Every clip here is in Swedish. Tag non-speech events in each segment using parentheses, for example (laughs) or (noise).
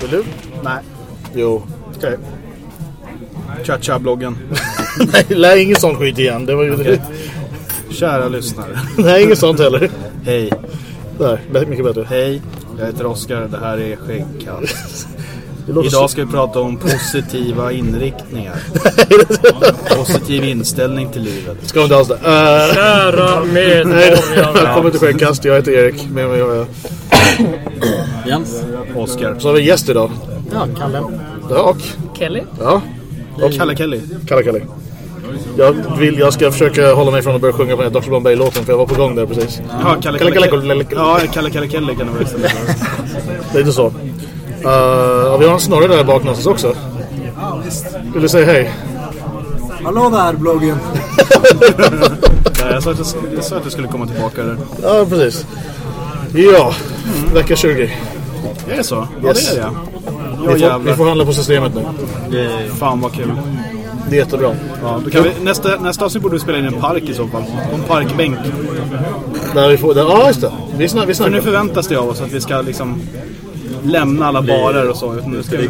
Vill du? Nej. Jo. Okej. Cha-cha-bloggen. (laughs) Nej, lär ingen sån skit igen. Det var ju... Okej. Kära lyssnare. (laughs) Nej, inget sånt heller. Hej. Där, mycket bättre. Hej. Jag heter Oskar. Det här är Skäggkast. Idag ska vi prata om positiva inriktningar. (laughs) Positiv inställning till livet. Ska vi inte alls det. Uh, Kära medborgare. välkommen till Skäggkast. Jag heter Erik. Med mig har jag... Jens. Oskar. Så har vi gäst idag. Ja, Kalle. Ja, och... Kelly. Ja. Och Kalle Kelly. Kalle Kalle. Jag, vill, jag ska försöka hålla mig från att börja sjunga på den här Dr. Bombay-låten för jag var på gång där precis. Ja, Kalle Kalle, Kalle Kalle. Kalle, Kalle. Ja, Kalle Kalle Kelly kan det vara istället för. (laughs) Lite så. Uh, och vi har en snorre där bak någonstans också. Vill du säga hej? Hallå där bloggen! (laughs) Nej, Jag sa att jag- jag sa att jag skulle komma tillbaka där. Ja, precis. Ja, vecka 20. Är det så? Ja, Yes. det är det. Vi Ja, får, vi jävlar. får handla på systemet nu. Fan vad kul. Det är jättebra. Ja, då kan vi, nästa, nästa avsnitt borde vi spela in en park i så fall. En parkbänk. Där vi får, där, ja, just det. Vi, snack, vi För nu snackar. förväntas det av oss att vi ska liksom lämna alla barer och så. Nu ska vi,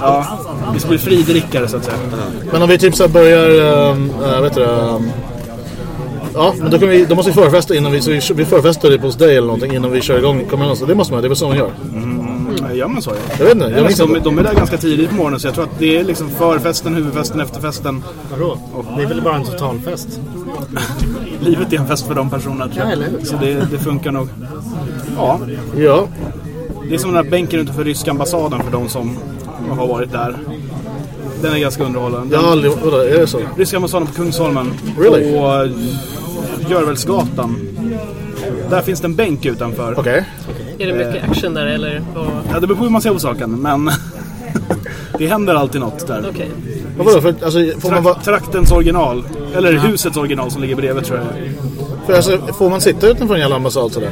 ja, vi ska bli fridrickare så att säga. Men om vi typ så börjar... Uh, vet du? Um, ja, men då, kan vi, då måste vi förfesta innan vi... Så vi, vi förfestar typ hos dig eller någonting innan vi kör igång. Kommer någonstans. Det måste man, det är väl så man gör. Ja, Gör man så? Ja. Jag vet inte. Jag minns de, de är där ganska tidigt på morgonen så jag tror att det är liksom förfesten, huvudfesten, efterfesten. Vadå? Det är väl bara en totalfest? (laughs) Livet är en fest för de personerna tror Ja, jag. eller hur? Så det, det funkar nog. Ja, Ja. det är som den här bänken utanför ryska ambassaden för de som har varit där. Den är ganska underhållande. Jag har aldrig... Är det så? Ryska ambassaden på Kungsholmen. Really? På eh, Görvelsgatan. Där finns det en bänk utanför. Okej. Är det mycket action där eller? vad? Ja, det beror på hur man ser på saken, men (laughs) det händer alltid något där. Okej. Vad Vadå? För, alltså, får, man, Trakt, traktens original, eller husets original som ligger bredvid tror jag. för, alltså, får man sitta utanför en jävla ambassad sådär?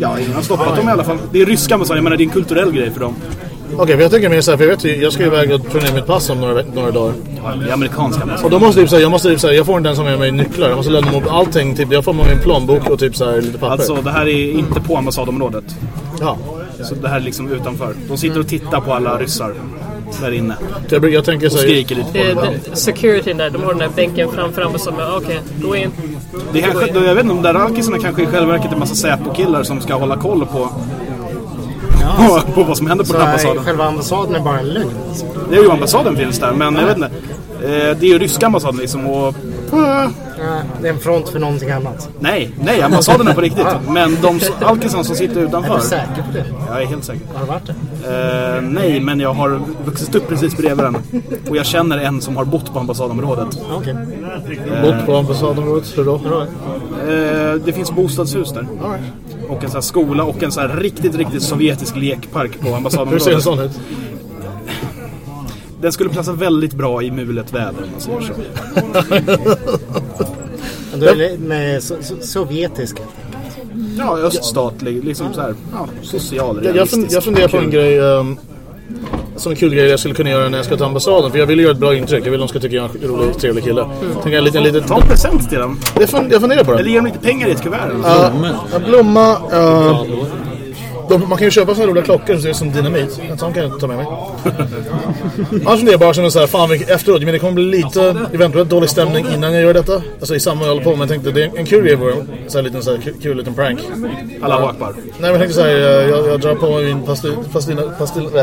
Ja, ingen har stoppat dem i alla fall. Det är ryska ambassaden, jag menar det är en kulturell grej för dem. Okej, för jag tänker mer såhär, för jag vet ju, jag ska iväg och ta ner mitt pass om några, några dagar. Det är amerikanska ambassaden. Och då måste jag typ säga, jag måste typ säga, jag får inte ens ha med mig nycklar. Jag måste lämna upp allting, typ, jag får med mig en plånbrok och typ såhär lite papper. Alltså det här är inte på ambassadområdet. Ja. Så det här är liksom utanför. De sitter och tittar på alla ryssar där inne. Så jag, jag tänker Och såhär, skriker lite på Det, dem. det, securityn där, de har den där bänken framför ambassaden. Okej, gå in. Det kanske, jag vet inte om de där alkisarna kanske i själva verket är en massa Säpo-killar som ska hålla koll på, (laughs) på, på vad som händer på den här är ambassaden. själva ambassaden är bara en lögn. Det är ju ambassaden finns där, men jag vet inte. Eh, Det är ju ryska ambassaden liksom och... Ja, Det är en front för någonting annat. Nej, nej, ambassaden är på riktigt. Men de alkisarna som sitter Är utanför. du säker på det? Jag är helt säker. Har du varit det? Eh, nej, men jag har vuxit upp precis bredvid den. Och jag känner en som har bott på ambassadområdet. Okej. bort på ambassadområdet, hur då? Eh, det finns bostadshus där. Och en sån här skola och en sån här riktigt, riktigt sovjetisk lekpark på Hur ser en ambassadområdet. sån ut? Den skulle platsa väldigt bra i mulet väder om man säger så. (laughs) Du är med so so sovjetisk. Ja, öststatlig, liksom så här, ja, social, Jag, funderar på en grej um, Som en kul grej jag skulle kunna göra när jag ska till ambassaden För jag vill göra ett bra intryck, jag vill att de ska tycka jag är en rolig, trevlig kille Tänker en liten, liten, Ta en present till dem. jag, fun, jag funderar på Eller det ge dem lite pengar i ett kuvert. Ja, En blomma uh, de, Man kan ju köpa såna roliga klockor som ser ut som dynamit. En sån kan jag ta med mig. Annars funderar jag bara som så här, fan vilket- efteråt Men det kommer bli lite, eventuellt dålig stämning innan jag gör detta. Alltså i samband jag håller på Men jag tänkte det är en kul vore Så här liten så här, kul, kul liten prank. Allahu akbar. Nej men jag tänkte så här, jag, jag, jag drar på mig min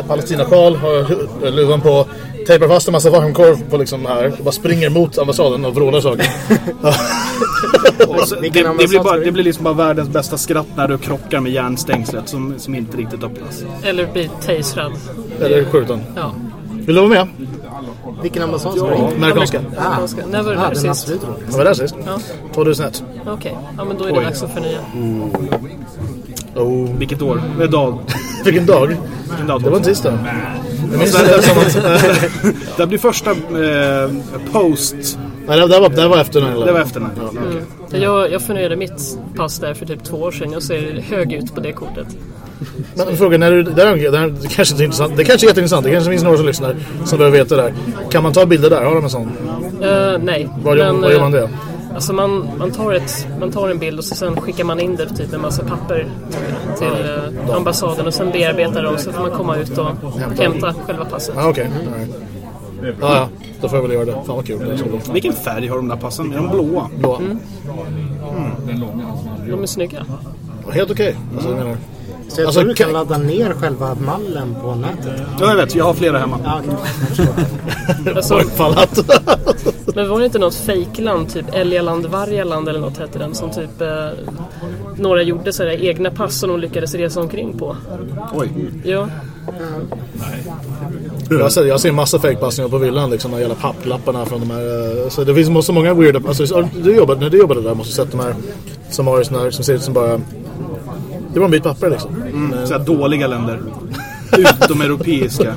palestinasjal, har luvan på, tejpar fast en massa varmkorv på liksom här och bara springer mot ambassaden och vrålar saker. (laughs) Så, det, det, blir bara, du? det blir liksom bara världens bästa skratt när du krockar med järnstängslet som, som inte riktigt öppnas. Eller bli tasrad. Eller skjuten. Ja. Vill du vara med? Vilken ambassad ska du in? Amerikanska. Ah. När var det Ah, där den sist? Jag var där sist. Ja. 2001. Okej, ja men då är det dags att förnya. Oh. Vilket år? Vilket dag? Vilken dag? Vilken dag? Det var en tisdag. Det (laughs) blir första eh, post Nej, det, det, var, det var efter den. Det var efter den. Jag, jag förnyade mitt pass där för typ två år sedan. Jag ser hög ut på det kortet. Men frågan är, det, här, det, här, det kanske inte är intressant. Det kanske är jätteintressant. Det kanske finns några som lyssnar som behöver veta det där. Kan man ta bilder där? Har de en sån? Eh, nej. Var gör, var gör man eh, det? Alltså man, man, tar ett, man tar en bild och så sen skickar man in det typ en massa papper till eh, ambassaden och sen bearbetar de så får man komma ut och hämta själva passet. Okej. All right. Ja, ja. Då får jag väl göra det. Fan vad kul. Det. Vilken färg har de där passen? Är de blåa? Bra. De är snygga. Helt okej. Alltså, jag menar. Så jag Alltså, tror du kan- kan ladda ner själva mallen på nätet. Ja, jag vet. Jag har flera hemma. Ja, okej. Alltså, men var det inte något fejkland, typ Älgaland, Vargaland eller något hette den, som typ eh, några gjorde sådär egna pass som de lyckades resa omkring på? Oj. Ja, jag, ser, jag ser massa fejkpassningar på villan. Liksom, de jävla papplapparna från de här. eh, Så det finns så många weirda. Alltså, du jobbade, när du jobbade där måste du sett de här som har såna här som ser ut som bara... Det var en bit papper liksom. Mm, så här dåliga länder. (laughs) Utomeuropeiska.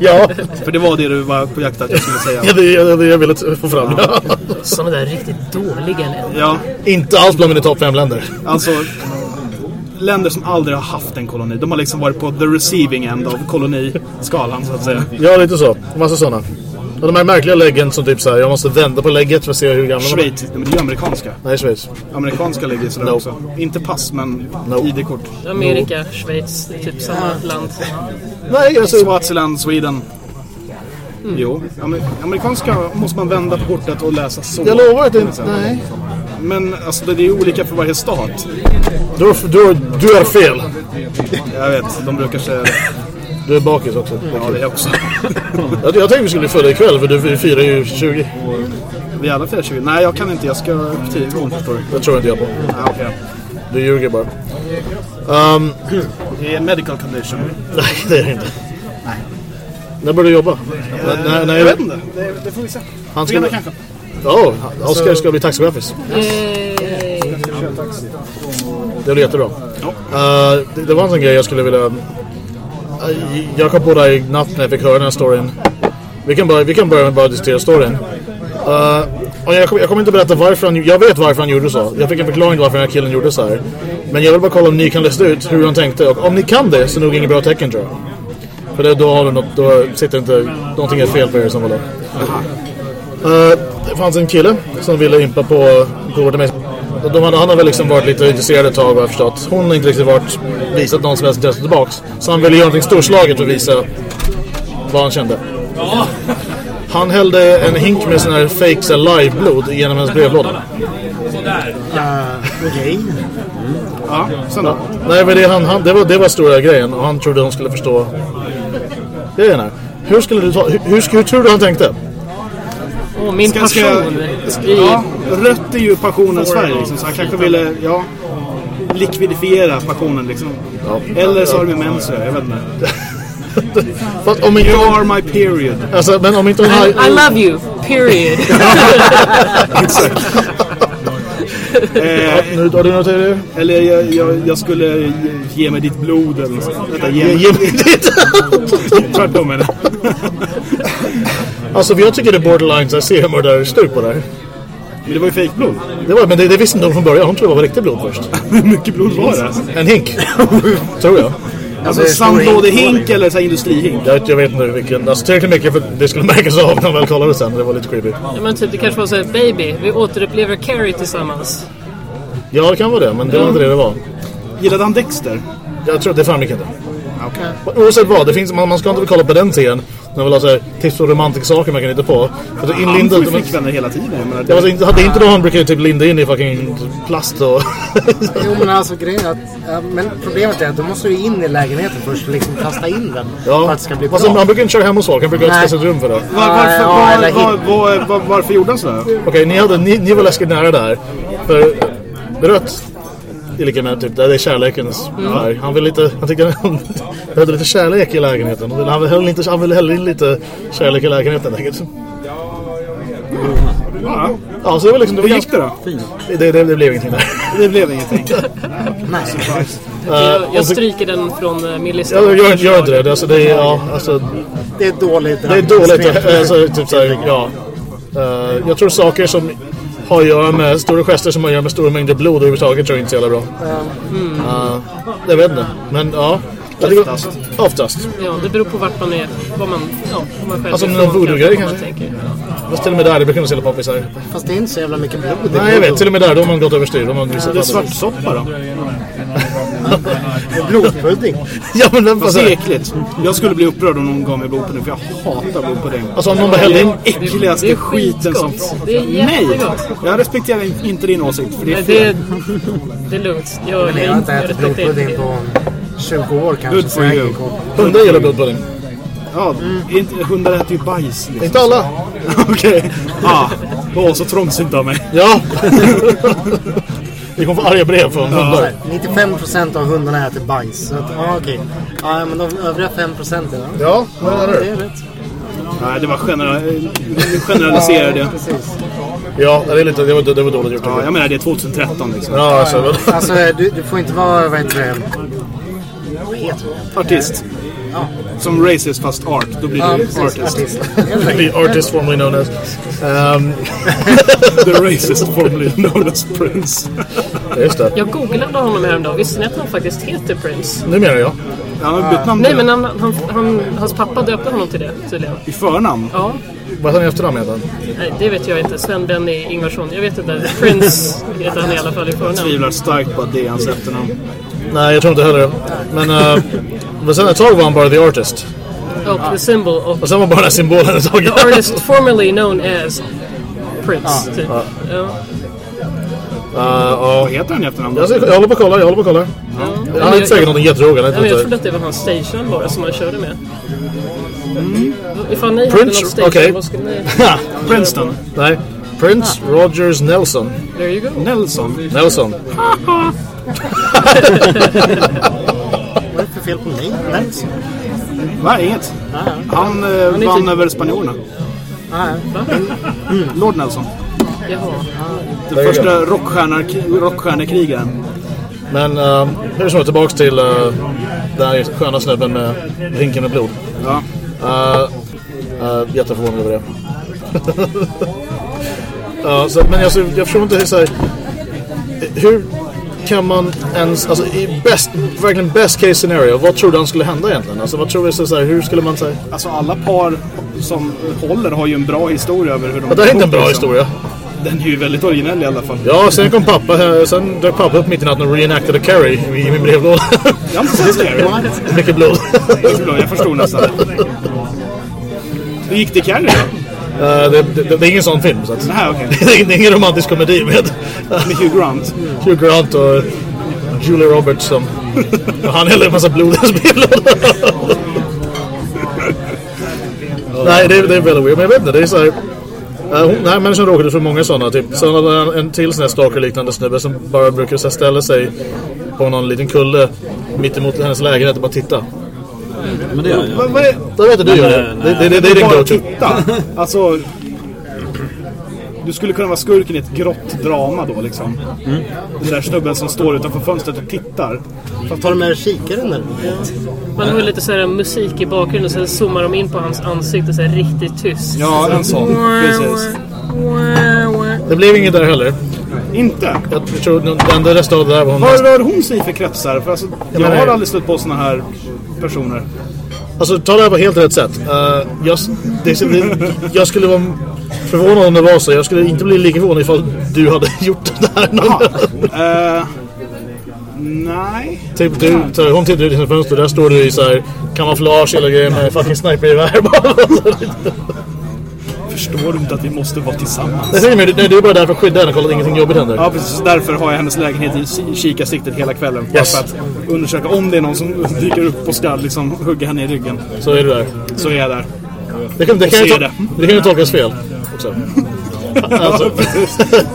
ja, För det var det du var på jakt att jag skulle säga. är det är det jag ville få fram. Ja. sådana där riktigt dåliga länder. Ja, Inte alls bland mina topp fem länder. alltså. Länder som aldrig har haft en koloni. De har liksom varit på the receiving end av koloniskalan så att säga. Ja, lite så. Massa sådana. Och de här märkliga läggen som typ så här, jag måste vända på lägget för att se hur gamla de är. Schweiz, men det är ju amerikanska. Nej, Schweiz. Amerikanska ligger sådär No. också. Inte pass, men No. ID-kort. Amerika, Schweiz, typ samma land. Nej, alltså... Swaziland, Sweden. Jo, amer amerikanska måste man vända på kortet och läsa så. Jag lovar att det inte... Nej. Men alltså, det är olika för varje stat. Du, har- du, har- du är fel. Jag vet, de brukar säga det. Du är bakis också. Ja, det är jag också. (laughs) Jag, jag tänkte vi skulle föda ikväll för du firar ju 20. Vi alla firar 20. Nej, jag kan inte. Jag ska upp tidigt imorgon, förstår du. Det tror inte jag på. Ja, okej. Du ljuger bara. Um, Det är medical condition. (laughs) nej, det är det inte. När börjar du jobba? Nej, nej, nej, Jag vet inte. Det, det får vi se. Han ska... kanske. Ja, Oskar ska bli taxichef. Yay. Det blir jättebra. Uh, det, det var en sån grej jag skulle vilja... Uh, jag kom på det här i natt när jag fick höra den här storyn. Vi kan börja, vi kan börja med bara att diskutera storyn. Uh, och jag, kommer- jag kommer inte berätta varför han... Jag vet varför han gjorde så. Jag fick en förklaring till varför den här killen gjorde så här. Men jag vill bara kolla om ni kan lista ut hur han tänkte. Och om ni kan det så är det nog inget bra tecken tror jag. För det, då har du något... Då sitter inte... Någonting är fel på er som var där. Eh, det fanns en kille som ville impa på kortet med. De hade, han har väl liksom varit lite intresserad ett tag vad jag förstått. Hon har inte riktigt varit, visat någon som helst intresse tillbaks. Så han ville göra någonting storslaget för att visa vad han kände. Han hällde en hink med sån här fake så här live-blod genom hennes brevlåda. Okej. Ja, sen då? Nej men det, han, han, det, var, det var stora grejen och han trodde hon skulle förstå grejen här. Hur skulle du ta, hur, hur, hur tror du han tänkte? Åh, min Ska- ska jag- passion. I, Ja, rött är ju passionen Sverige liksom. Så han kanske ville, ja, likvidifiera passionen liksom. Eller så har det med mens jag vet inte. (laughs) Fast om inte You are my period. alltså, men om inte hon I, har... I love you, period. (laughs) Eh, Nu har du något till eller jag, jag, jag skulle ge, mig ditt blod eller något sånt. Vänta, ge mig ditt! (laughs) Tvärtom är det. Alltså jag tycker det är borderline så här seriemördar-stuk på det här. Men det var ju fejkblod. Det var, men det, det visste inte hon från början. Hon trodde det var riktigt blod först. (laughs) Hur mycket blod var det? En hink. (laughs) Tror jag. Alltså sandlådehink eller så här industrihink? Jag, jag vet inte vilken. Alltså tillräckligt mycket för att det skulle märkas av när man väl kollade sen. Det var lite creepy. ja, men typ, det kanske var såhär, baby, vi återupplever Carrie tillsammans. Ja, det kan vara det. Men det var inte det det var. Gillade han Dexter? Jag tror att det framgick inte. Okej. Oavsett vad, det finns, man, man ska inte kolla på den serien. När man vill ha så här, tips på romantiska saker man kan hitta på. För att Han inlindad... får ju flickvänner hela tiden. Jag menar, vet inte, hade inte då han brukar typ linda in i fucking plast och... Jo men alltså grejen är att, ja, men problemet är att då måste du in i lägenheten först och liksom kasta in den. För Ja, att det ska bli bra. alltså, man brukar inte köra hem hos folk, han brukar ha ett speciellt rum för det. Var, varför, Ja, var, var, hip. var, var, varför gjorde han sådär? Okej, ni, hade, ni, ni var läskigt nära där. För rött är lika med typ, det är kärlekens färg. Han vill lite, han tycker (laughs) han behövde lite kärlek i lägenheten. Han ville, han ville, inte, han ville hälla in lite kärlek i lägenheten. helt enkelt. Ja, Ja, så det var liksom, det var hur gick det då? Det, det, det, det blev ingenting där. Det blev ingenting. (laughs) Nej. Jag, och jag så- stryker den från uh, min lista. Ja, gör, gör inte det. Alltså, det, är, ja, alltså, Det är dåligt. det är dåligt. Alltså, typ såhär, ja. Eh, jag tror saker som har att göra med stora gester som har att göra med stora mängder blod överhuvudtaget tror jag inte så jävla bra. Uh, jag vet inte. Men ja. Oftast. Oftast. Ja, det beror på vart man är, vad man, ja, vad man själv Alltså, är någon från, voodoo-grej vad kanske? man tänker. Fast till och med där, det brukar nog sälja poppisar. Fast det är inte så jävla mycket blod. Nej, jag vet. Till och med där, då har man gått överstyr. Då har man visat Det är svartsoppa då. (laughs) Blodpudding. Ja, men den Fast det är äckligt. Jag skulle bli upprörd om någon gav mig blodpudding för jag hatar blodpudding. alltså om någon bara hällde in... Äckligaste Det är skiten som... Det är Nej! jättegott. Jag respekterar inte din åsikt för det är Nej, fel. det, det är lugnt. Jag, Men jag har inte jag ätit blodpudding på 20 år kanske. Good for jag you. Hundar gillar blodpudding. Ja, inte, hundar äter ju bajs. Liksom. Inte alla. (laughs) Okej. Ah, åh, så trångsynt av mig. Ja. (laughs) Vi kommer få arga brev från hundar. 95% av hundarna äter bajs. Så att, ja, okej. Ja, men de övriga 5% då? Ja, vad Ja, menar det du? är rätt. Nej, det var genera generaliserade. Ja, precis. Ja, det, är lite, det, var, det var dåligt gjort. Ja, jag menar det är 2013 liksom. Ja, alltså. Alltså, du, du får inte vara, vad heter det? Vad heter det? Artist. Som racist fast art. Då blir Ja, du precis. artist. Artist. (laughs) The artist formerly known as. Um, (laughs) The racist formerly known as Prince. just det. Jag googlade honom häromdagen. Visste ni att han faktiskt heter Prince? Nu menar jag. Han har bytt namn Nej, men han, han, han, hans pappa döpte honom till det tydligen. i förnamn. Ja, Vad heter han i efternamn heter han? nej, det vet jag inte. Sven-Benny Ingvarsson. Jag vet inte. Prince heter han i alla fall i förnamn. Tvivlar starkt på att det är hans efternamn. Nej, jag tror inte heller. Men, uh, men sen ett tag var han bara the artist. Och the symbol of Och sen var bara den här symbolen ett tag. the artist formerly known as Prince. Typ. Ja. Uh. Vad heter han i efternamn? jag, jag håller på att kolla, jag håller på att kolla. Ja. Han är inte säkert någonting jätteroligt. Jag jag vet trodde att det var hans station bara som han körde med. Ifall ni hade Prince, något station, okej. vad skulle ni... (laughs) Princeton. Nej. Prince Rogers Nelson. There you go. Nelson. Nelson. (laughs) Vad är det för fel på mig? Nelson? Va, inget. Han eh, är vann typ- över spanjorerna. Ah, Lord Nelson. Jaha. Den första rockstjärnekrigen. Men uh, hur som är tillbaks till uh, den här sköna snubben med rinken med blod. Ja. Uh, uh, jätteförvånad över det. (laughs) ja, så, men alltså, jag förstår inte så här, hur kan man ens, alltså i best, verkligen best case scenario, vad tror du han skulle hända egentligen? Alltså vad tror du, så, här, hur skulle man säga? Alltså alla par som håller har ju en bra historia över hur de Ja, det är inte en bra liksom. historia. Den är ju väldigt originell i alla fall. Ja, sen kom pappa, sen dök pappa upp mitt i natten och reenactade Carrie i, min brevlåda. Har inte sett Scary. Mycket blod. Jag förstod nästan. (laughs) Hur gick det i Carrie då? Eh, det, det, det är ingen sån film. Så att, Nej, okej. (laughs) det, är, ingen romantisk komedi med Med Hugh Grant. Hugh Grant och Julia Roberts som... han häller en massa blod i hans brevlåda. (laughs) Nej, det, det är väldigt weird. Men jag vet inte, det är så här... Uh, hon, den här människan råkade för många sådana typ. Sen hade han en till sån här stalker-liknande snubbe som bara brukar så ställa sig på någon liten kulle mitt emot hennes lägenhet och bara titta. Men det gör jag. Vad är Jag vet att du gör det. Det, det, det, det är din bara go-to. titta? Alltså... Du skulle kunna vara skurken i ett grått drama då liksom. Den där snubben som står utanför fönstret och tittar. Tar du med kikaren eller? Man har ju lite så här musik i bakgrunden och sen zoomar de in på hans ansikte så här riktigt tyst. Ja, en sån. Precis. Det blev inget där heller. Inte? Jag tror den enda det där var hon Vad rör hon sig för kretsar? För alltså, jag menar- har aldrig stött på såna här personer. Alltså ta det här på helt rätt sätt. Uh, jag, det, jag skulle vara förvånad om det var så. Jag skulle inte bli lika förvånad ifall du hade (laughs) gjort det här. Jaha. (laughs) Eh, nej. typ, du, så, hon tittar ut i sin fönster. Där står du i så här kamouflage hela grejen med fucking snipergevär. (laughs) Förstår du inte att vi måste vara tillsammans? Säger mig, det, det är bara där för att skydda henne och kolla att ingenting jobbigt händer. Ja, precis. Därför har jag hennes lägenhet i ki- kikarsiktet hela kvällen. Yes. för att undersöka om det är någon som dyker upp och ska liksom hugga henne i ryggen. Så är det där. Så är jag där. Det kan, det kan, ju, det. det kan ju tolkas fel också. (laughs) Alltså,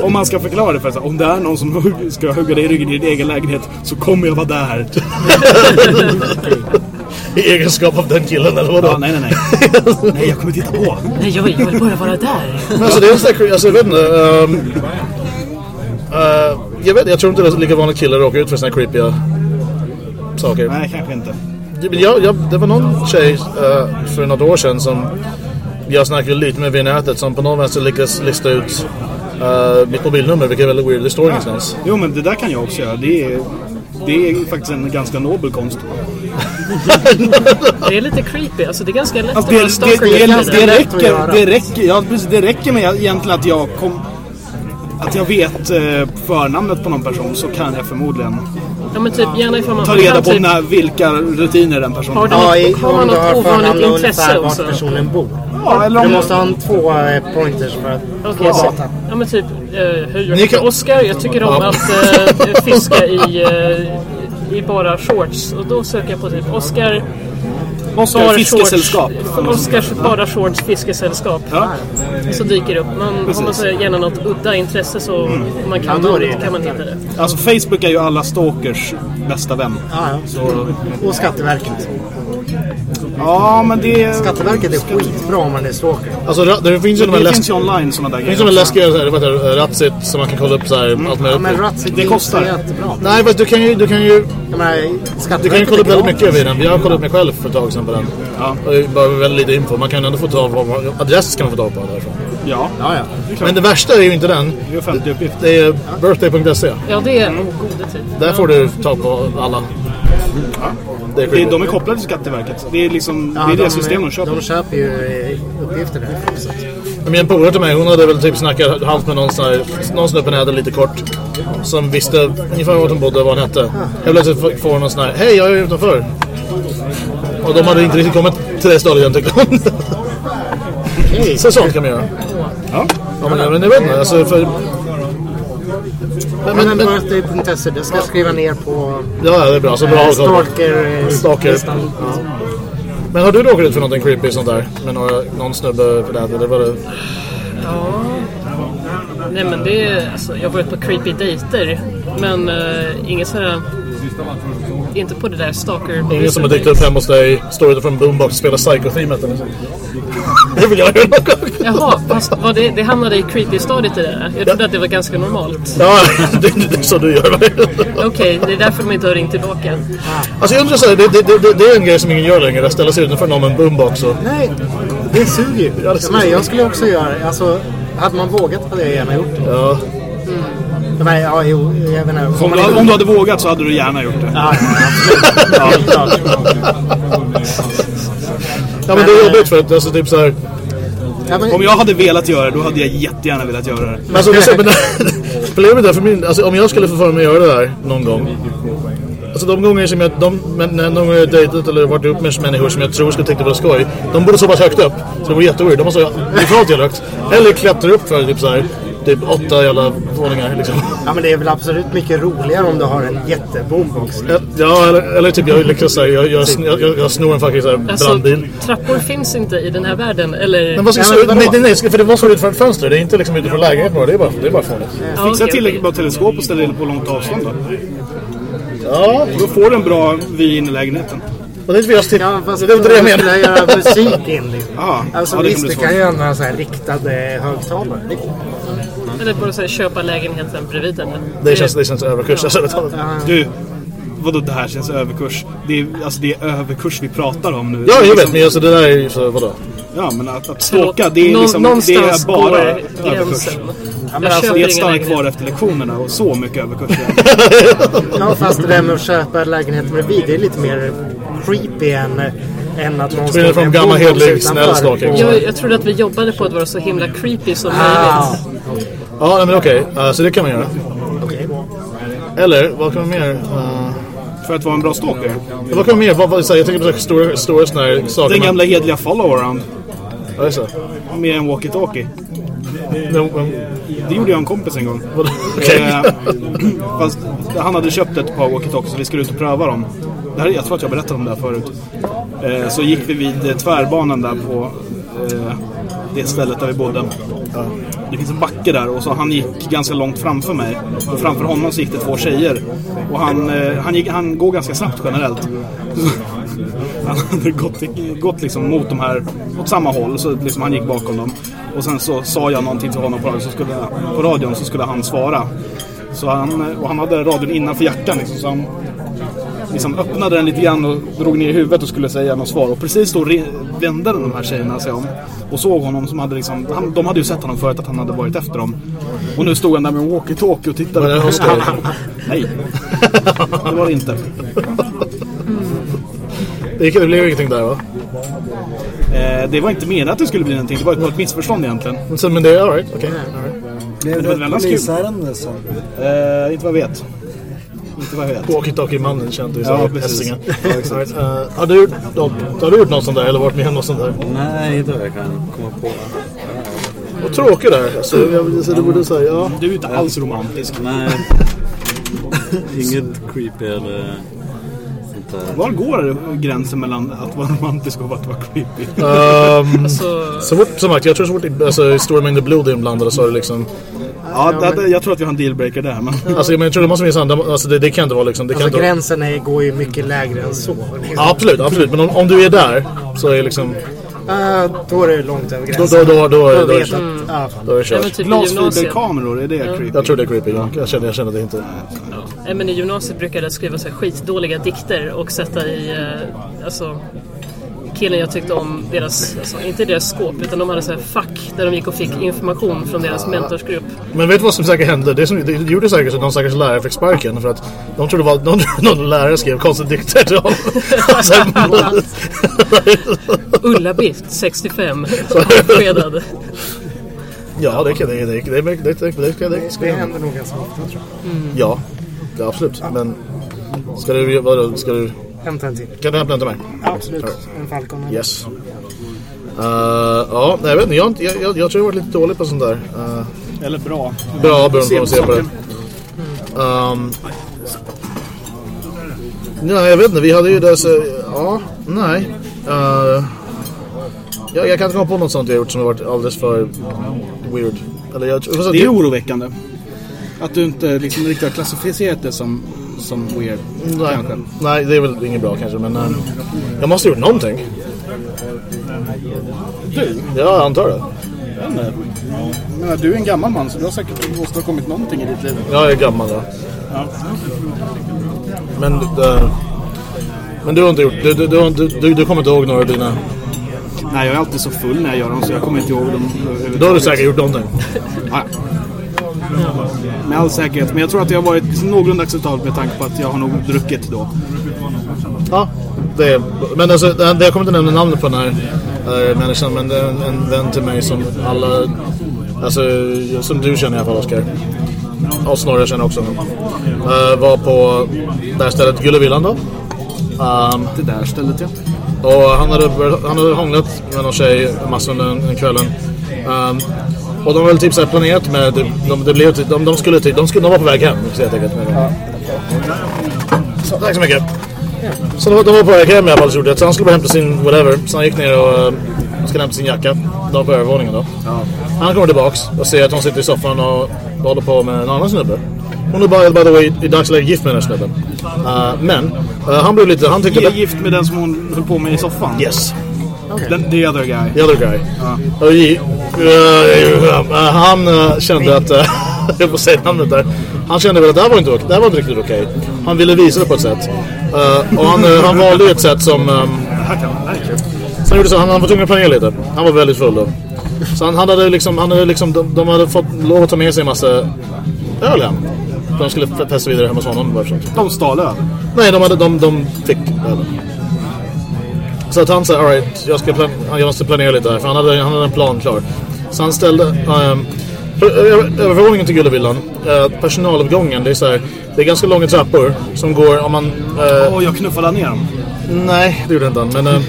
Om man ska förklara det för sig. Om det är någon som ska hugga dig i ryggen i din egen lägenhet så kommer jag vara där. (laughs) Egenskap av den killen eller vadå? Ja, nej, nej, nej. (laughs) Nej, jag kommer titta på. Nej, jag, jag vill bara vara där. Men Alltså det är en sån där, alltså jag vet inte. ehm, eh, jag, vet, jag tror inte det är lika vanligt killar råkar ut för såna här creepiga saker. Nej, kanske inte. Men Jag, jag, det var någon tjej eh, för något år sedan som jag snackade lite med VNätet som på någon vänster lyckas lista ut eh, mitt mobilnummer, vilket är väldigt weird. Det står ingenstans. Jo, men det där kan jag också göra. Det är, det är faktiskt en ganska nobel konst. Det är lite creepy. Alltså det är ganska lätt Alltså, det, att det, det, det, det, räcker, det, räcker, ja, precis, det räcker med egentligen att jag kom... Att jag vet eh, förnamnet på någon person så kan jag förmodligen Ja men typ gärna ifall man ta reda på typ, när, vilka rutiner den personen Har du Ja, i, har man du något ovanligt intresse också? personen bor. Ja, eller Du om, måste ha en två eh, pointers för att få så, data. ja men typ, eh, hej jag heter kan- Oskar, jag tycker om Ja. att eh, fiska i, eh, i bara shorts. Och då söker jag på typ Oskar Oskar bara Fiskesällskap. shorts- bara shorts fiskesällskap. Ja. Och så dyker det upp. Man, har man Precis. så gärna något udda intresse så man kan, Ja, det- kan man hitta det. Alltså Facebook är ju alla stalkers bästa vän. Ja, ja. Och Skatteverket. Ja, men det... Skatteverket är skitbra om man är stalker. Alltså det finns ju de här Det läskiga... finns ju online sådana där Det finns ju de grejer. här läskiga, det, Ratsit, som man kan kolla upp så här, allt Ja, möjligt. men Ratsit Det kostar. jättebra. Nej, fast du kan ju, du kan ju, Jag menar, du kan ju kolla upp väldigt mycket över den. Vi har kollat upp mig själv för ett tag sedan på den. Ja. Och det bara väldigt lite info. Man kan ändå få tag på, adress kan man få tag på därifrån. Ja, Ja, ja. Men det värsta är ju inte den. det är offentlig uppgift. Det är birthday.se. Ja det är, oh, gode tid. Där får du tag på alla. Det är Det, de är kopplade till Skatteverket. Det är liksom Ja, det, är det de, system de köper. De köper ju eh, uppgifter där. Så Men en polare till mig, hon hade väl typ snackat halvt med någon, här, någon snubbe nätet lite kort. Som visste ungefär vart hon bodde och vad hon hette. Helt plötsligt får hon någon sån här, hej jag är utanför. Och de hade inte riktigt kommit till det stadiet tyckte hon. Så sånt kan man göra. Ja. Ja, men, men jag vet inte, alltså för... Men, Men, men, men men, birthday.se, det ska jag skriva ner på ja, det är bra. Så bra på. stalker... eh, Stalker. listan. Men har du råkat ut för någonting creepy sånt där? Med några, någon snubbe för det? Eller var det... Ja. Nej men det är, alltså, jag har varit på creepy dejter. Men uh, inget sådär... Inte på det där stalker... Ingen som har dykt upp hemma hos dig, står utanför en boombox och spelar Psycho-teamet eller så? Det vill jag göra någon gång. Jaha, fast var det, det hamnade i creepy-stadiet i det där. Jag trodde att det var ganska normalt. Ja, (laughs) det, det är så du gör. Okej, det är därför de inte har ringt tillbaka. Alltså jag undrar så här, det, det, det, det är en grej som ingen gör längre. Att ställa sig utanför någon med en boombox och... Nej, det suger ju. Ja. Men jag skulle också göra det. Alltså, hade man vågat hade jag gärna gjort det. Ja. Men, ja, jo, jag vet inte. Om, du, om du hade vågat så hade du gärna gjort det. Ja, ja, klart. ja men det är jobbigt för att alltså typ så här... Ja, men, Om jag hade velat göra det, då hade jag jättegärna velat göra det. Men alltså, (laughs) problemet är för min, alltså, om jag skulle få för mig att göra det där någon gång. Alltså de gånger som jag, de, men, när någon gång jag har dejtat eller varit upp med människor som jag tror skulle tycka det var skoj. De borde så pass högt upp. Så det var jätteweird. De måste ifrån till högt. Eller klättra upp för typ så här, typ åtta jävla våningar liksom. ja, men det är väl absolut mycket roligare om du har en jätteboombox. Ja, eller, eller typ jag lyckas säga, jag, jag, jag, jag, jag snor en fucking så här Alltså, brandbil. trappor finns inte i den här världen. Eller... Men vad ska Ja, så, men nej, nej, nej, för det måste vara utanför ett fönster. Det är inte liksom utanför lägenheten bara. Det är bara, det är bara farligt. Ja, Fixa okej, tillräckligt bra teleskop och ställa in på långt avstånd då. Ja, Då får du en bra vy in i lägenheten. Och det är inte vi har Ja, fast Det inte det jag menar. jag göra musik in liksom. Ja, Alltså ja, det visst, bli kan ju använda så här riktade högtalare. Det- Eller bara så här, köpa lägenheten bredvid den. Det känns, det känns överkurs. Alltså, det- Du, vadå det här känns överkurs? Det är, alltså det är överkurs vi pratar om nu. Ja, jag Liksom- vet, men alltså, det där är ju så, vadå? Ja, men att, att stalka, det är Nå- liksom, det någonstans är bara överkurs. Ja, men Jag alltså, det är stannat lägenhet. kvar efter lektionerna och så mycket överkurs. det. (laughs) Ja, fast det där med att köpa lägenhet bredvid, det är lite mer creepy än, än att någon från med en gammal utanför snäll stalking. Jag, jag trodde att vi jobbade på att vara så himla creepy som Ah, möjligt. Ja, nej, men okej. Uh, så det kan man göra. okej. Eller, vad kan man mer? Uh, För att vara en bra stalker. vad kan man mer? Vad, vad, så jag tänker på så stora, stora såna här saker. Den gamla hedliga follow-around Ja, det. med en walkie-talkie. Det gjorde jag en kompis en gång. Okej. Eh, fast han hade köpt ett par walkie-talkies så vi skulle ut och pröva dem. Det här, jag tror att jag berättade om det här förut. Eh, så gick vi vid eh, tvärbanan där på eh, det stället där vi bodde. Det finns en backe där och så han gick ganska långt framför mig. Och framför honom så gick det två tjejer. Och han, eh, han, gick, han går ganska snabbt generellt. (laughs) Han hade gått, gått liksom mot de här, åt samma håll, så liksom han gick bakom dem. Och sen så sa jag någonting till honom på radion så skulle, på radion så skulle han svara. Så han, och han hade radion innanför jackan liksom, så han liksom öppnade den lite grann och drog ner i huvudet och skulle säga något svar. Och precis då vände de här tjejerna sig om och såg honom som hade liksom, han, de hade ju sett honom förut att han hade varit efter dem. Och nu stod han där med en walkie-talkie och tittade. Var det Oscar? Nej, det var det inte. Det, blev ingenting där va? Eh, det var inte meningen att det skulle bli någonting, det var ett missförstånd egentligen. Men, det är alright, okej. All right. Blev det ett polisärende sen? Eh, inte vad jag vet. Inte vad jag vet. Walkie-talkie-mannen kände ju Ja, så precis. Eh, har, du, gjort något- har du gjort något sånt där eller varit med om något sånt där? Nej, inte vad jag kan komma på. Vad tråkigt där. Alltså, jag, så du borde säga ja. Du är inte alls romantisk. Nej. (laughs) Inget creepy eller sånt där. Var går gränsen mellan att vara romantisk och att vara creepy? Um, Alltså, så fort, som sagt, jag tror så fort det- alltså, i stora mängder blod är inblandade så är det liksom... Ja, det, det, jag tror att vi har en dealbreaker där. Men... (laughs) Alltså, men jag tror det måste finnas andra... Alltså, det, det kan inte vara liksom... Det kan Alltså inte vara, gränsen är, går ju mycket lägre än så. Liksom. Ja, absolut, absolut. Men om, om du är där så är liksom... Uh, då är det långt över Då, gränsen. då, då, då, Då är- då, vet det att, Mm. ja. då är det men kört. typ. Glasfiberkameror, är det creepy? Jag tror det är creepy. Ja. Jag, känner, jag känner det inte. Nej, men I gymnasiet brukade jag skriva så här skitdåliga dikter och sätta i... Eh, alltså, killen jag tyckte om deras, alltså, inte deras skåp, utan de hade så här fack där de gick och fick information från deras mentorsgrupp. Men vet du vad som säkert hände? Det, som, det gjorde säkert att någon stackars lärare fick sparken för att de trodde de trodde någon lärare skrev konstiga dikter till honom. Ulla-Bift, 65, avskedad. ja, det kan det, det, det, det, det, det, det, det, det, Det ska hända. händer nog ganska ofta tror jag. Ja, det, absolut. Men ska du, vadå, ska du, Hämta en till. kan du hämta en till mig? Absolut. En Falcon. Yes. Uh, ja, nej, jag vet inte. Jag, har jag, jag, jag tror jag har varit lite dålig på sånt där. Uh, Eller bra. bra beroende på vad man ser på det. Um, nej, jag vet inte. Vi hade ju det så... Ja, nej. Uh, jag, jag kan inte komma på något sånt jag gjort som har varit alldeles för weird. Eller jag, Det är oroväckande. Att du inte liksom riktigt har klassificerat det som, som weird. Nej, Kanske. nej, det är väl inget bra kanske, men eh, jag måste ha gjort någonting. Du? Ja, jag antar det. Jag menar, du är en gammal man så du har säkert åstadkommit någonting i ditt liv. Jag är gammal då. Ja. Men, eh, men du har inte gjort, du, du, du, du, du, du kommer inte ihåg några av dina... Nej, jag är alltid så full när jag gör dem så jag kommer inte ihåg dem. Då har du säkert gjort någonting. Ja. Med all säkerhet. Men jag tror att det har varit någorlunda acceptabelt med tanke på att jag har nog druckit då. Ja, det är, men alltså, det- jag kommer inte nämna namnet på den här äh, människan, men det är en, en vän till mig som alla, alltså som du känner i alla fall Oskar. Och Snorre känner också. Uh, var på det här stället Gullevillan då. Um, Det där stället ja. och han hade, börjat- han hade hånglat med någon tjej massor under den kvällen. Um, och de var väl typ så planerat med, de, de, det blev, typ- de, de skulle typ, de, skulle, de var på väg hem helt enkelt. Med dem. Så, tack så mycket. Så de, de var på väg hem i alla fall så det. Så han skulle bara hämta sin whatever. Så han gick ner och uh, skulle hämta sin jacka. De på övervåningen då. Han kommer tillbaks och ser att hon sitter i soffan och håller på med en annan snubbe. Hon är bara, by the way, i dagsläget gift med den här snubben. Uh, men uh, han blev lite, han tyckte... Gift med den som hon höll på med i soffan. Yes. Den, the other guy. The other guy. Och i, uh, uh, han uh, kände att, uh, (laughs) jag får säga namnet där. Han kände väl att det här var inte, det var inte riktigt okej. Han ville visa det på ett sätt. Uh, och han, uh, han valde ett sätt som... Um, han, gjorde så, han, han var tvungen att planera lite. Han var väldigt full då. Så han, han hade liksom, han hade liksom de, de hade fått lov att ta med sig en massa öl hem. För de skulle festa vidare hemma hos honom. De stal öl. Nej, de, hade, de, de fick ölen. Så att han sa, alright, jag, ska plan- jag måste planera lite här. För han hade, han hade en plan klar. Så han ställde... Um, övervåningen till Gullevillan, uh, personaluppgången, det är så här, det är ganska långa trappor som går om man... eh, Och jag knuffade ner dem. Nej, det gjorde inte han. Men eh,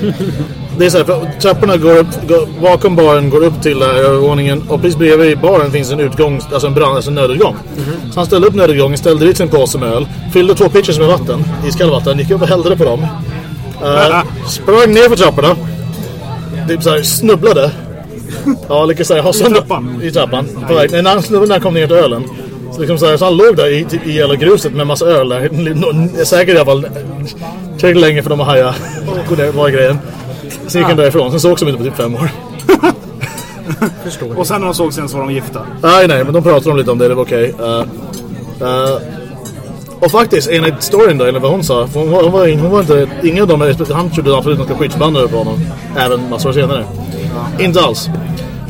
det är så här, för trapporna går upp, går, bakom baren går upp till uh, övervåningen och precis bredvid baren finns en utgång, alltså en brand, alltså en nödutgång. Så han ställde upp nödutgången, ställde dit sin påse med öl, fyllde två pitchers med vatten, iskallt vatten, gick upp och hällde det på dem. Uh, sprang ner för trapporna. Typ såhär snubblade. Ja, lyckades såhär ha sönder... trappan? I trappan. På väg. När han snubben där kom ner till ölen. Så, liksom såhär, så han låg där i, i hela gruset med massa öl där. Säkert i alla fall tillräckligt länge för dem att haja. Och det var grejen. Sen gick han därifrån. Sen sågs de inte på typ fem år. (laughs) Och sen när de såg sen så var de gifta. Nej, nej, men de pratade om lite om det. Det var okej. Uh, uh, Och faktiskt, enligt storyn då, eller vad hon sa, hon var, hon var, hon var inte, ingen av dem, han trodde absolut att de skulle skyddsbandade på honom. Även massor år senare. Inte alls.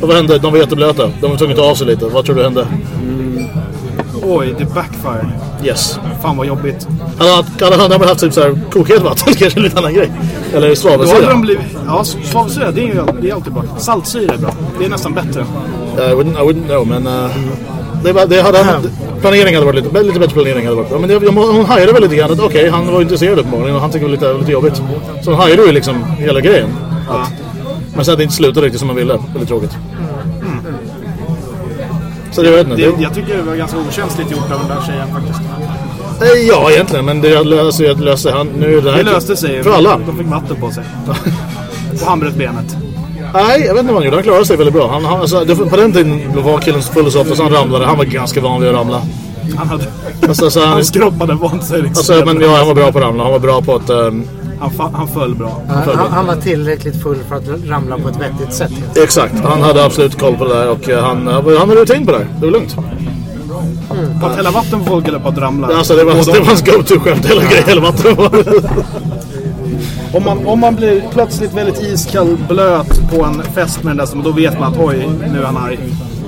Och vad hände? De var jätteblöta. De var tvungna att ta av sig lite. Vad tror du hände? Oj, det backfire. Yes. Fan vad jobbigt. Hade han, hade haft typ såhär kokhet vatten (laughs) kanske en lite annan grej. Eller svavelsyra. de blivit... Ja, svavelsyra, det är ju det är alltid bra. Saltsyra är bra. Det är nästan bättre. I wouldn't, I wouldn't know, men... Uh, det, var, det hade han, planering hade varit lite, lite bättre planering hade varit bra. Men det, jag, hon hajade väl lite grann att okej, han var intresserad uppenbarligen och han tyckte det var lite, lite jobbigt. Så hon hajade ju liksom hela grejen. Att, men sen att det inte slutade riktigt som man ville. Väldigt tråkigt. Så det, jag vet inte. Det, jag tycker det var ganska okänsligt gjort av den där tjejen faktiskt. Eh, ja, egentligen. Men det löser att lösa han. Nu är det, här Det löste sig. För alla. De fick vatten på sig. (laughs) Och han bröt benet. Nej, jag vet inte vad han gjorde. Han klarade sig väldigt bra. Han, han, alltså, det, på den tiden var killen full så ofta så han ramlade. Han var ganska vanlig att ramla. Han, hade, Alltså, så han, (laughs) han skroppade vant sig. Liksom. alltså, men ja, han var bra på att ramla. Han var bra på att... ehm, han, fa- han föll bra. Han, han var tillräckligt full för att ramla på ett vettigt sätt. exakt. Han hade absolut koll på det där och eh, han, han hade rutin på det där. Det var lugnt. På att hälla vatten på folk eller på att ramla. Alltså, det var, det var hans go-to-skämt hela grejen. Hela vatten. (laughs) Om man, om man blir plötsligt väldigt iskall blöt på en fest med den där då vet man att oj, nu är han arg.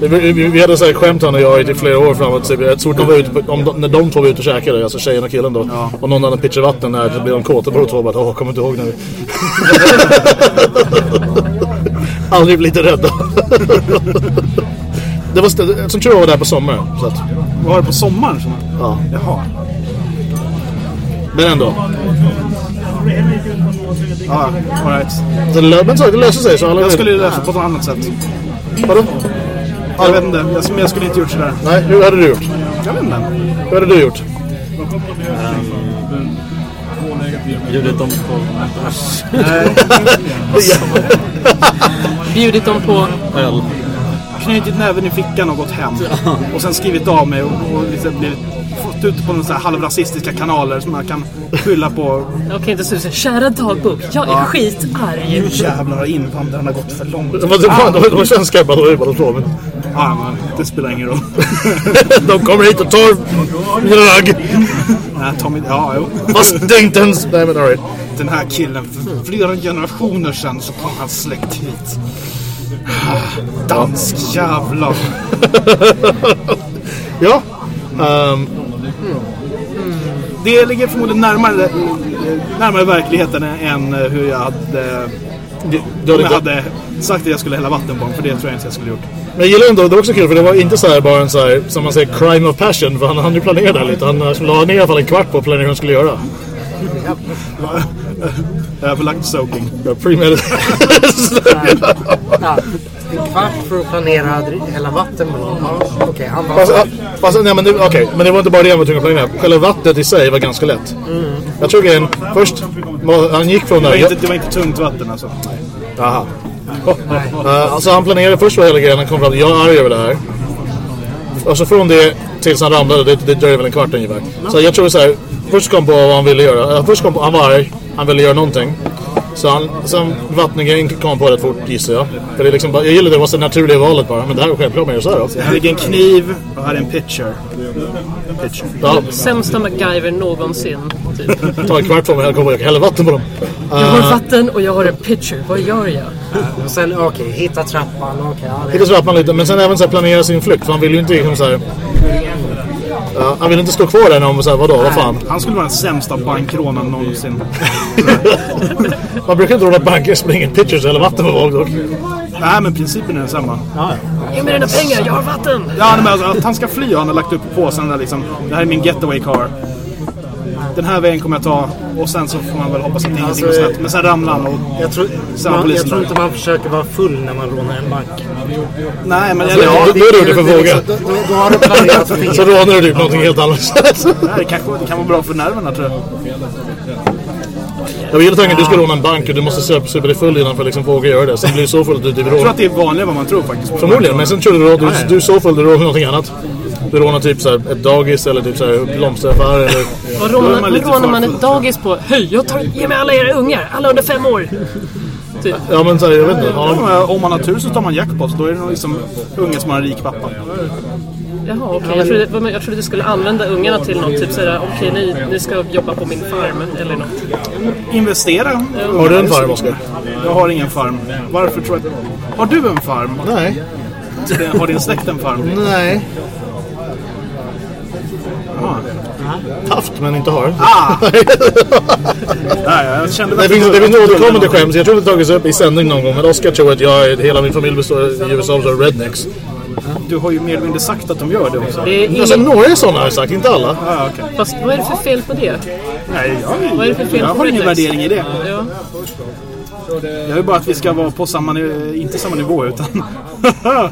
Vi, vi, vi hade så här skämt han och jag i flera år framåt. Så jag tror de var ute om de, när de två var ute och käkade, alltså tjejen och killen då. Och någon hade pitchat vatten där så blev de kåta på de två. Bara, Åh, kommer inte ihåg när vi... (laughs) Aldrig blivit lite rädda. det var, som tur var var där på sommaren. Så att, Var det på sommaren? Som, ja. jaha. Men ändå. Ja, all right. Det, lö- men så, det löser sig. Så alla Jag skulle ju lösa på något annat sätt. Vadå? Jag vet inte. Jag, men jag skulle inte gjort sådär. Nej, hur hade du gjort? Jag vet inte. Hur hade du gjort? Bjudit dem på Bjudit dem på... öl. Knutit näven i fickan och gått hem. Och sen skrivit av mig och, och liksom blivit, fått ut på några halvrasistiska kanaler som man kan skylla på. Jag kan inte säga kära dagbok, jag är skitarg. Nu jävlar har invandrarna gått för långt. De var, svenskar bara, de var bara. Men Ja, men det spelar ingen roll. (laughs) de kommer hit och tar mina ragg. Nej, Tommy, ja, jo. Fast det är inte ens... Nej men alright. Den här killen, för flera generationer sedan så kom hans släkt hit. Dansk jävlar. (laughs) Ja. Ehm, Det ligger förmodligen närmare, närmare verkligheten än hur jag hade... Om hade jag hade sagt att jag skulle hälla vatten på honom, för det tror jag inte jag skulle gjort. men jag gillar ändå, det var också kul för det var inte så här bara en så här, som man säger, crime of passion. För han han ju planerat det här lite. Han eh, la ner i alla fall en kvart på att planera hur han skulle göra. (laughs) Överlagt soaking. Ja, Premeditated. Ja, en kvart för att planera att hälla vatten. Ja, Okej, han var... Fast, ja, fast, nej, men, det, okej, men det var inte bara det han var tvungen att planera. Själva vattnet i sig var ganska lätt. Jag tror grejen, först, han gick från Det var inte, det var inte tungt vatten alltså. Jaha. Uh, alltså han planerade först var hela grejen, han kom fram till jag är arg över det här. Och så från det tills han ramlade, det, det dröjde väl en kvart ungefär. Så jag tror så här, först kom på vad han ville göra. Uh, först kom på, han var arg, han ville göra någonting. Så han, sen vattengrejen kom på rätt fort gissar jag. För det är liksom bara, jag gillar det, det var så naturliga valet bara. Men det här är självklart man gör så här då. Här ligger en kniv och här är en pitcher. pitcher. Ja, Sämsta MacGyver någonsin. Typ. (laughs) ta en kvart för mig, jag kommer jag kan hälla vatten på dem. Jag har vatten och jag har en pitcher. Vad gör jag? Och sen, okej, hitta trappan. Okej, ja, det- Lite så att men sen även så här planera sin flykt. För han vill ju inte liksom så här, ja, Han vill inte stå kvar där när man säger vadå, vad fan. Han skulle vara den sämsta bankrånaren någonsin. (laughs) Man brukar inte råda banker springa pitchers eller vatten på folk dock. Nej, men principen är densamma. Ge mig dina pengar, jag har vatten! Ja, men alltså, att han ska fly har han har lagt upp på påsen där liksom. Det här är min getaway car. Den här vägen kommer jag ta och sen så får man väl hoppas att ingenting Alltså, går snett. Men sen ramlar han och... Jag tror, Sen man, jag tror inte man försöker vara full när man rånar en bank. Nej, men... Ja, Eller, ja, då- då är du för liksom- Då, då, då har du planerat fel. Så rånar du typ någonting helt annat. (laughs) det, kanske, det kan vara bra för nerverna tror jag. Jag gillar tanken att du ska råna en bank och du måste supa dig full innan för att liksom våga göra det. Sen blir du så full att du typ Jag tror rånar. att det är vanligare än vad man tror faktiskt. Förmodligen, men sen tror du, du, du är så full att du rånar någonting annat. Du rånar typ så här ett dagis eller typ så här blomsteraffär eller... Vad rånar, man rånar man ett dagis på? Hej, jag tar, ge mig alla era ungar! Alla under fem år! Typ. Ja men så här, jag vet inte. Ja, Ja, Om man har tur så tar man jackpot. Då är det nog liksom unge som har en rik pappa. Jaha, okej. Jag, trodde, jag trodde du skulle använda ungarna till något. Typ sådär, okej ni, ni ska jobba på min farm eller något. Investera. Har du en farm, Oskar? Jag har ingen farm. Varför tror jag... Har du en farm? Nej. Har din släkt en farm? Nej. Haft, men inte har. Ah! (laughs) Nej, jag kände Det finns, det finns återkommande skämt, jag tror det tagits upp i sändning någon gång, men Oskar tror att jag, hela min familj består i USA av rednecks. Du har ju mer eller mindre sagt att de gör det också. Det är ingen, Alltså några sådana har jag sagt, inte alla. Ah, okej. Fast vad är det för fel på det? Nej, jag, Vad är det för fel jag på har ingen värdering i det. Ja. Jag vill bara att vi ska vara på samma nivå, inte samma nivå utan (laughs) att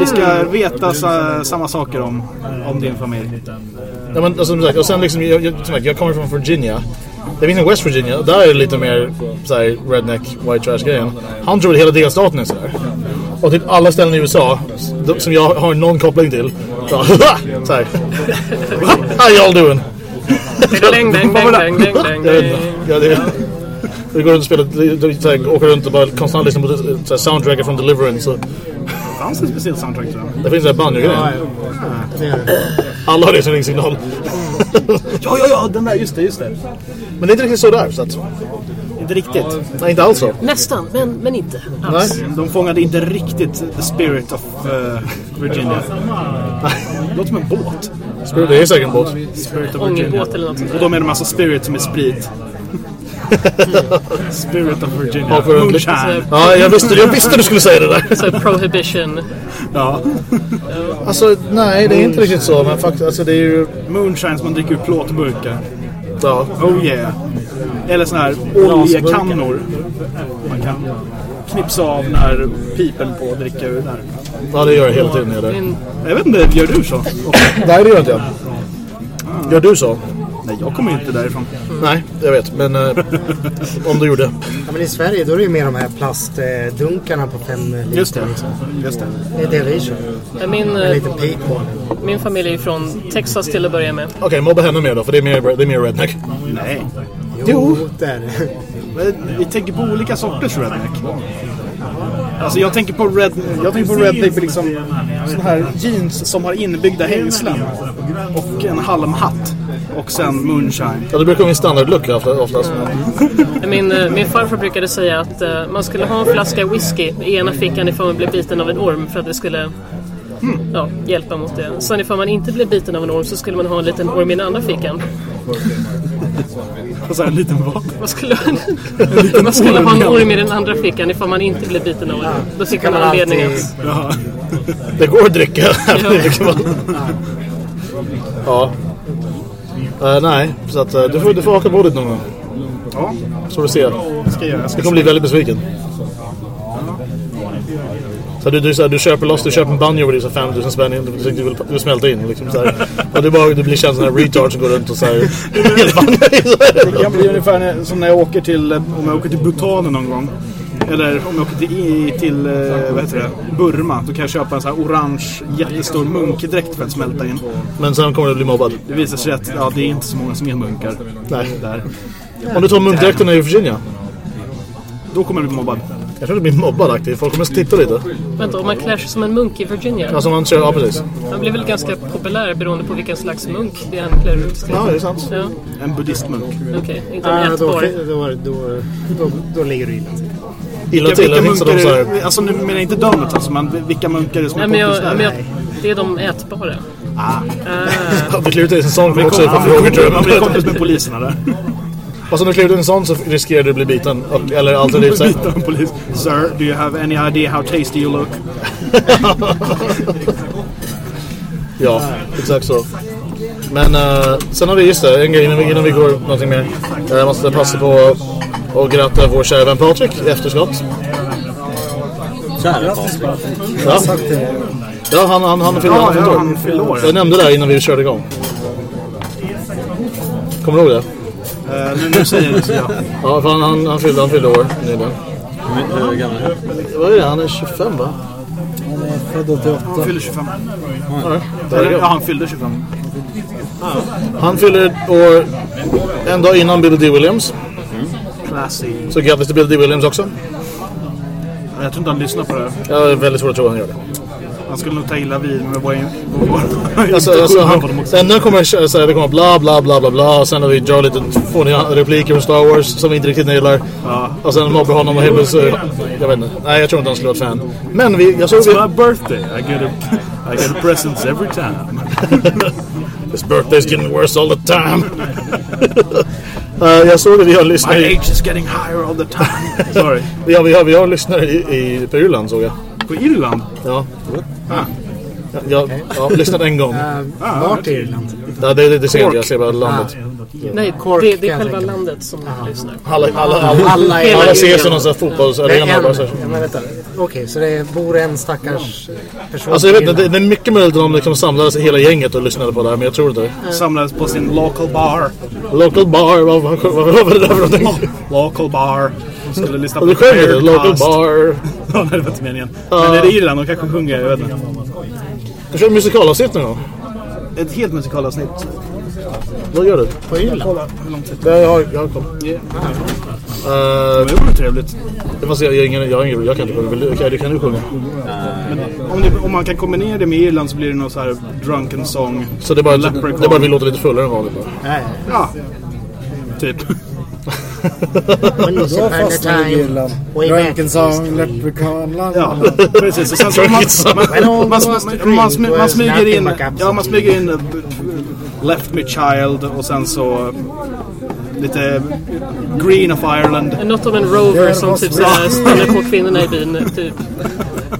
vi ska veta sa, samma saker om, om din familj. Ja, men, alltså, som sagt, och sen liksom, jag, jag, jag kommer från Virginia. Det finns en West Virginia, där är det lite mer så här, redneck, white trash grejen. Han tror att hela delstaten är sådär. Och typ alla ställen i USA som jag har någon koppling till. Så, så här. (laughs) How y'all doing? Däng, däng, däng, däng, däng, däng, Ja, det går runt och spelar, åker runt och bara konstant lyssnar på soundtracker från Deliverance. Fanns det ett speciellt soundtrack tror jag? det finns en banjo-grejer. Alla har det som ringsignal. Ja, ja, ja, den där, just det, just det. Men det är inte riktigt så där. Så att, Inte riktigt. nej, inte alls så. Nästan, men, men inte Nej. alls. De fångade inte riktigt the spirit of uh, Virginia. Det låter som en båt. Det är säkert en båt. Spirit of Virginia. Ångerbåt eller något sånt Och då menar man alltså spirit som är sprit. (laughs) spirit of Virginia. Ja, för- Moonshine. Ja, jag visste, jag visste du skulle säga det där. Så prohibition. Ja. (laughs) Alltså, nej, det är inte riktigt så. Men faktiskt, alltså det är ju... Moonshine som man dricker ur plåtburkar. Ja. Oh yeah. Eller såna här oljekannor. Man kan knipsa av när pipen på och dricka ur där. ja, det gör jag hela tiden. Det. Jag vet inte, gör du så? Nej, det gör inte jag. Gör du så? Nej, jag kommer inte därifrån. Nej, jag vet. Men eh, om du gjorde. Ja, men i Sverige då är det ju mer de här plastdunkarna på fem liter. Just det. Just det. Det är det vi kör. Min, En eh, liten pip på. min familj är från Texas till att börja med. Okej, mobba henne mer då. För det är mer, det är mer redneck. Nej. Jo, det är det. Men Vi tänker på olika sorters redneck. Alltså jag tänker på, red, jag tänker på redneck med liksom sån här jeans som har inbyggda hängslen. Och en halmhatt. Och sen moonshine. Ja, det brukar vara min standardlook ofta- oftast. Min, eh, min farfar brukade säga att eh, man skulle ha en flaska whisky i ena fickan ifall man blev biten av en orm för att det skulle ja, hjälpa mot det. Sen ifall man inte blev biten av en orm så skulle man ha en liten orm i den andra fickan. Och så här en liten vad? Man skulle, man skulle ha en orm i den andra fickan ifall man inte blev biten av en orm. Då fick man anledning att... Det går att dricka. Ja. (laughs) Ja. Eh, nej, så att eh, du, får, du får haka på dit någon gång. Ja, Så du ser. det ska jag. Jag Du ska kommer bli väldigt besviken. Så du, du, så här, du köper loss, du köper en banjo och det är så 5000 spänn. Du, du, du, vill, du smälta in liksom så här. Och du, bara, du blir känd som en retard som går runt och så här. Det (laughs) kan bli ungefär som när jag åker till, om jag åker till Bhutan någon gång. Eller om jag åker till, i- till eh, vad heter det, Burma. Då kan jag köpa en sån här orange jättestor munkdräkt för att smälta in. Men sen kommer du bli mobbad. Det visar sig att ja, det är inte så många som är munkar. Nej. Där. Om du tar munkdräkterna i Virginia. Då kommer du bli mobbad. Jag tror du blir mobbad aktivt. Folk kommer titta lite. Vänta, om man klär sig som en munk i Virginia? Alltså man kör, ja precis. Han blir väl ganska populär beroende på vilken slags munk det är han klär ut till. Ja, det är sant. Ja, En buddhistmunk. okej. Inte en Ja, då, då, då, då, då ligger du illa till. Illa Vilka, till. vilka munkar de så är här. det? Alltså nu menar jag inte donuts alltså, men vilka munkar är det som Nej, är men jag, men det är de ätbara. Ah. Du kliver ut i en sån kommer också Man blir kompis med poliserna där. Och (laughs) om du kliver en sån så riskerar du att bli biten. Och, eller alternativt så (laughs) här. Biten av polis. Sir, do you have any idea how tasty you look? (laughs) Ja, exakt så. Men uh, sen har vi just det, en grej innan vi, innan vi går någonting mer. Eh, Jag måste passa på att- att gratta vår kära vän Patrik i efterskott. Kära Patrik. Ja, ja han, han, han fyllde Ja, han, år. han. Jag nämnde det här innan vi körde igång. Kommer du ihåg det? Uh, nu, nu säger det så ja. Ja, för han, han, han, fyllde, han fyllde år nyligen. Hur gammal är du? Vad är det? Han är 25 va? Född 88. Han fyller 25. Ja, där är Eller, det. ja, han fyllde 25. Han fyller år en dag innan Billy D. Williams. Classy. Så grattis till Billy D. Williams också. Jag tror inte han lyssnar på det här. Jag är väldigt svårt att tro att han gör det. Han skulle nog ta illa vid med vår Alltså, alltså, han, sen när kommer jag säga det kommer bla bla bla bla bla och sen när vi drar lite fåniga repliker från Star Wars som vi inte riktigt gillar. Och sen mobbar honom och helt så, jag vet inte. Nej, jag tror inte han skulle vara ett fan. Men vi, jag såg... It's my birthday. I get a, I get presents every time. (laughs) His birthday's getting worse all the time. (laughs) uh, jag såg att vi har lyssnare... My age is getting higher all the time. (laughs) Sorry. Ja, vi har, vi har lyssnare i, i, på Irland såg jag. På Irland? Ja. Ja, jag ja, lyssnat en gång. Uh, vart i Irland? Ja, det, det, det ser jag jag ser bara landet. Nej, Cork, det, det är själva landet som lyssnar. Alla, alla, alla, Alla är- alla ses som någon sån här fotbollsarena. så. Okej, så det bor en stackars person Alltså jag vet inte, det, det är mycket möjligt att de liksom samlades hela gänget och lyssnade på det här, men jag tror inte det. Samlades på sin local bar. Local bar, vad, vad, vad, vad var det där för någonting? Local bar. De skulle lyssna på local bar. Ja, det var inte meningen. Men är det Irland? De kanske sjunger, jag vet inte. Du kör musikalavsnitt någon gång? Ett helt musikalavsnitt. Vad gör du? På Irland? Hur lång tid? Ja, jag har, jag har koll. Yeah. Uh, Det vore trevligt. det måste jag, jag, ingen, jag, ingen, jag kan inte sjunga. Okej, det kan du sjunga. Om, det, om man kan kombinera det med Irland så blir det någon så här drunken song. Så det är bara, Leprechaun. det är bara vi låter lite fullare än vanligt bara. Ja. Typ. Once Då upon a fastnar vi i time. Irland. way back. Leprechaun, Ja, precis. Och sen så man, man, man, man, man, man, smy- man was smyger in, ja, man smyger in b- b- Left Me Child och sen så lite Green of Ireland. Något om en rover som typ såhär stannar på kvinnorna i byn. Typ.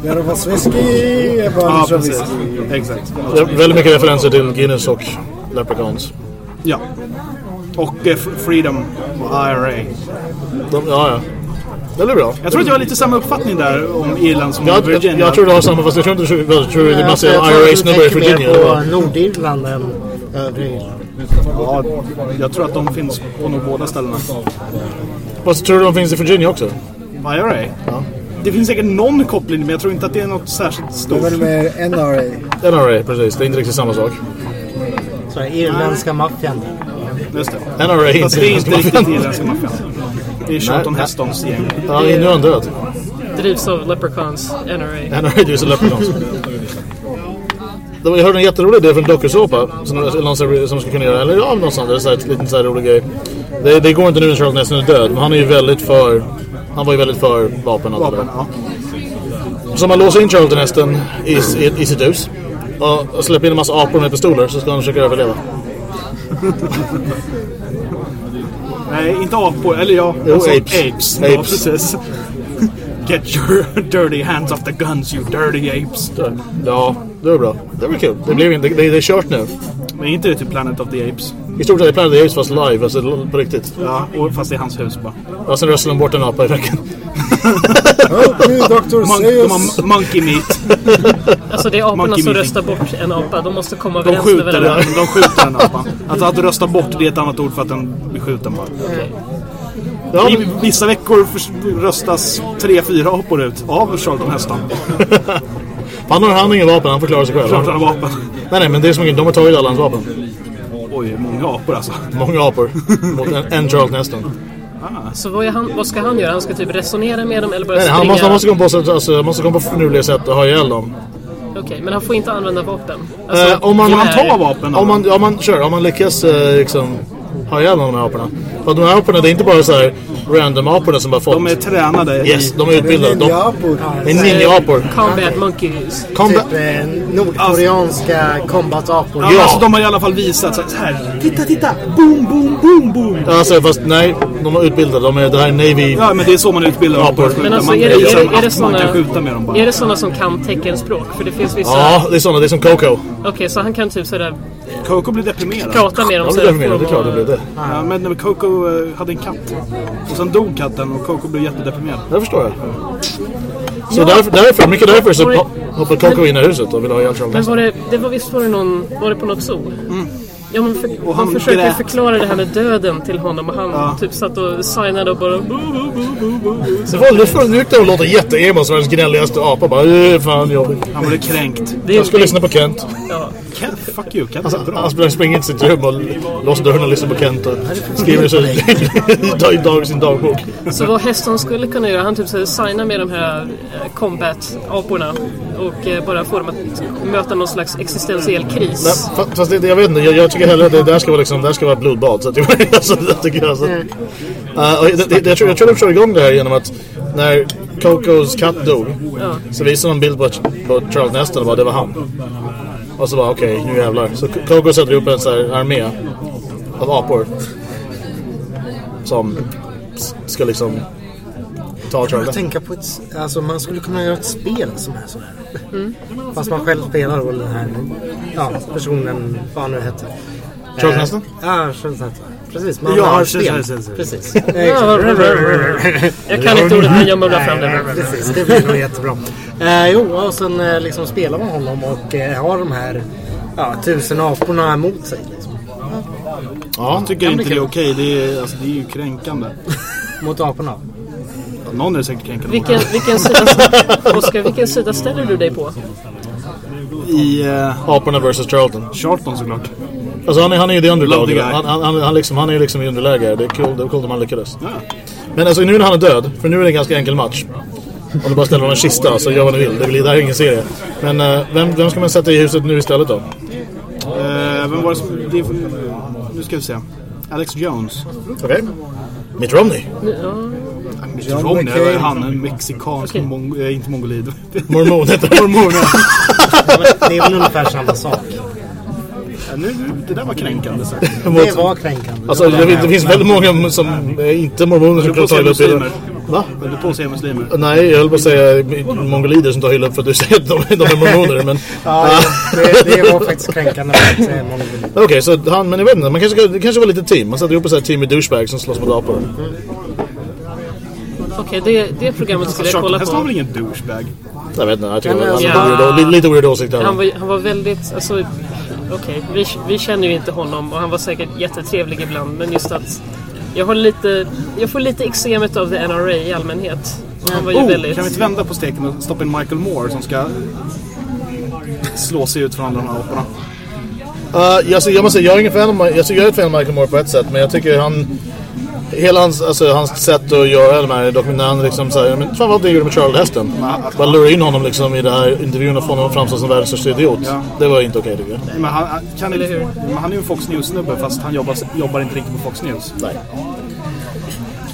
Där var whisky, jag bara Ja, kör precis. whisky. Exakt. Det är väldigt mycket referenser till Guinness och Leprechauns. Ja. Och eh, Freedom och IRA. De, ja, ja. Det blir bra. Jag tror att jag har lite samma uppfattning där om Irland som Jag, om jag, Virginia. jag tror du har samma, fast jag tror inte du jag tror det är Alltså, massa jag tror att du IRA-snubbar i tänker Virginia. mer på? Nordirland än övre Irland. Ja, jag tror att de finns på nog båda ställena. Fast tror du de finns i Virginia också? IRA? Ja. Det finns säkert någon koppling men jag tror inte att det är något särskilt Det är stort. väl med NRA. NRA, precis. Det är inte riktigt samma sak. Så irländska maffian. Just det. NRA är Fast inte det är inte riktigt irländska maffian. Det är Charlton. Hestons gäng. Ja, nu är han död. Drivs av Leprechauns NRA. NRA är ju så Leprechauns. Det var- Jag hörde en jätterolig idé från Dokusåpa som någon som som ska kunna göra, eller ja, någonstans, det är så här, en liten så här rolig grej. Det, det går inte nu när Charles Neston är död, men han är ju väldigt för, han var ju väldigt för vapen och Vapen, där. ja. Så man låser in Charlton Heston i, i, i sitt hus och, och släpper in en massa apor med pistoler så ska han försöka överleva. (laughs) Nej, inte apor. Eller ja, Jo, alltså, apes. apes. Ja, Apes. precis. (laughs) Get your dirty hands off the guns you dirty apes. Ja, det var bra. Det var kul. Det, blev inte, det, det är kört nu. Men inte det typ Planet of the Apes? I stort sett är Planet of the Apes fast live, alltså på riktigt. Ja, och fast det är hans hus bara. Och sen röstar de bort en apa i veckan. Help me, Dr. Mon- de Seuss! har monkey meat. Alltså det är aporna Monkey som meeting. röstar bort en apa. De måste komma De överens med skjuter varandra. den, de skjuter den apan. Alltså att rösta bort det är ett annat ord för att den blir skjuten bara. Ja, I men, vissa veckor röstas tre, fyra apor ut av Charlton Heston. (laughs) han har han har ingen vapen, han förklarar sig själv. Klart han har vapen. Nej, nej, men det är som ingen, de har tagit alla hans vapen. Oj, många apor alltså. Många apor. Mot en, en Charles Neston. Så vad, han, vad ska han göra? Han ska typ resonera med dem eller bara Nej, springa? han måste, han måste komma på, sätt- alltså, måste komma på finurliga sätt och ha ihjäl dem. Okej, men han får inte använda vapen. Alltså, Eh, om man, Får han gevär- ta vapen om man, om man, kör, om man lyckas eh, liksom ha ihjäl de här aporna. För att de här aporna, det är inte bara så här random aporna som bara fått. De är tränade Yes, de är utbildade. De, Ninja-apor. det är ninja-apor. Combat monkeys. Combat, Typ eh, nordkoreanska combat-apor. Ja, Ja. Alltså, de har i alla fall visat så här. Titta, titta! Boom, boom, boom, boom! alltså fast nej, de är utbildade. De är, det här är Navy. Ja, men det är så man utbildar skjuta. Men alltså man är det, är det, är det man såna, kan skjuta med dem bara. är det såna som kan teckenspråk? För det finns vissa... Ja, det är sådana. Det är som Coco. Okej, så han kan typ sådär Coco blir deprimerad. prata med dem Ja, det sådär. är det, är klart det blir det. Ja, men Coco eh, hade en katt. Och sen dog katten och Coco blev jättedeprimerad. Det förstår jag. Så därför, därför, mycket därför så ho- hoppar Coco in i huset och vill ha ihjäl Charles Men var det, det var visst var det någon, var det på något zoo? Ja men för, Och han försökte grät. förklara det här med döden till honom och han Ja. typ satt och signade och bara... Nu gick det och låta jätteemo som världens gnälligaste apa. Bara, "Eh, fan jobbigt. Han blev kränkt. Det, Jag ska lyssna på Kent. ja. Ken, fuck you, Ken Han, är bra. han springer in till sitt rum och låser dörren och lyssnar på Kent och skriver så i dag, sin dagbok. Så vad Heston skulle kunna göra, han typ så signa med de här eh, combat-aporna och eh, bara få dem att möta någon slags existentiell kris. Nej, fa- fast det, jag vet inte, jag, jag tycker hellre att det där ska vara, liksom, där ska vara blodbad. Så att, (laughs) alltså, det tycker jag. Så. Uh, och det, det, jag, tror, jag tror de kör igång det här genom att när Cocos katt dog så visade de en bild på, på Charles Neston och bara det var han. Och så bara okej, nu jävlar. Så Coco sätter ihop en så här armé av apor. Som ska liksom ta Jag Charles. tänka på ett, alltså man skulle kunna göra ett spel som är så här. Fast man själv spelar då den här ja, personen, vad han nu hette. Charles Eh? Ja, Neston. Precis, man Ja, har spel. precis. (laughs) Jag kan inte ordet men jag mummlar fram det. Precis, det blir nog jättebra. Eh, jo, och sen eh, liksom spelar man honom och eh, har de här ja, tusen aporna emot sig. Liksom. Ja, Jag tycker inte det är okej. Det, är, alltså, det är ju kränkande. (laughs) Mot aporna. Någon är säkert kränkande. Vilken, vilken, sida, (laughs) Oscar, vilken sida ställer du dig på? I uh, aporna versus Charlton. Charlton såklart. Alltså han är, han är ju the underdog. Han, han, han, han, liksom, han är liksom i underläge. Det är kul, det är om han lyckades. Men alltså nu när han är död, för nu är det en ganska enkel match. Om du bara ställer honom en kista så gör vad du vill. Det, blir, det här är ingen serie. Men eh, vem, vem ska man sätta i huset nu istället då? Uh, vem var det som... Det, nu ska vi se. Alex Jones. Okej. Mitt Romney. Mitt John Romney, McCain. är han en mexikansk Okej. mong, äh, inte mongolid. Mormon heter det. Mormon, ja. Det är väl ungefär samma sak. Ja, nu, det där var kränkande sagt. Det var kränkande. Alltså det, det finns väldigt många som är inte mormoner som kan ta upp muslimer. Va? Höll du på att säga muslimer? Nej, jag höll på att säga mongolider som tar illa upp för att du säger att de, de är mormoner. Men (laughs) Ja, det, det var faktiskt kränkande att säga mongolid. okej, så han, men jag vet inte. Man kanske det kanske var lite team. Man sätter ihop ett team med douchebags som slåss mot apor. Okej, det, det programmet skulle jag kolla Heston har på. väl ingen douchebag? Jag vet inte, jag tycker Ja, men han har lite, lite weird åsikt. Han här. var, han var väldigt, alltså, okej, vi, vi känner ju inte honom och han var säkert jättetrevlig ibland. Men just att jag har lite, jag får lite eksemet av the NRA i allmänhet. Han var ju Oh, väldigt... kan vi inte vända på steken och stoppa in Michael Moore som ska slå sig ut från alla de här aporna? Uh, alltså, jag måste säga, jag är ingen fan av, alltså, jag är ett fan av Michael Moore på ett sätt, men jag tycker han... Hela hans, alltså, hans sätt att göra de här dokumentären liksom såhär, men fan vad det gjorde med Charles Heston. Bara lura in honom liksom i det här intervjun och få honom att framstå som världens största idiot. Det var inte okej tycker jag. Men han, kan inte, men han är ju en Fox News-snubbe fast han jobbar, jobbar inte riktigt på Fox News. Nej.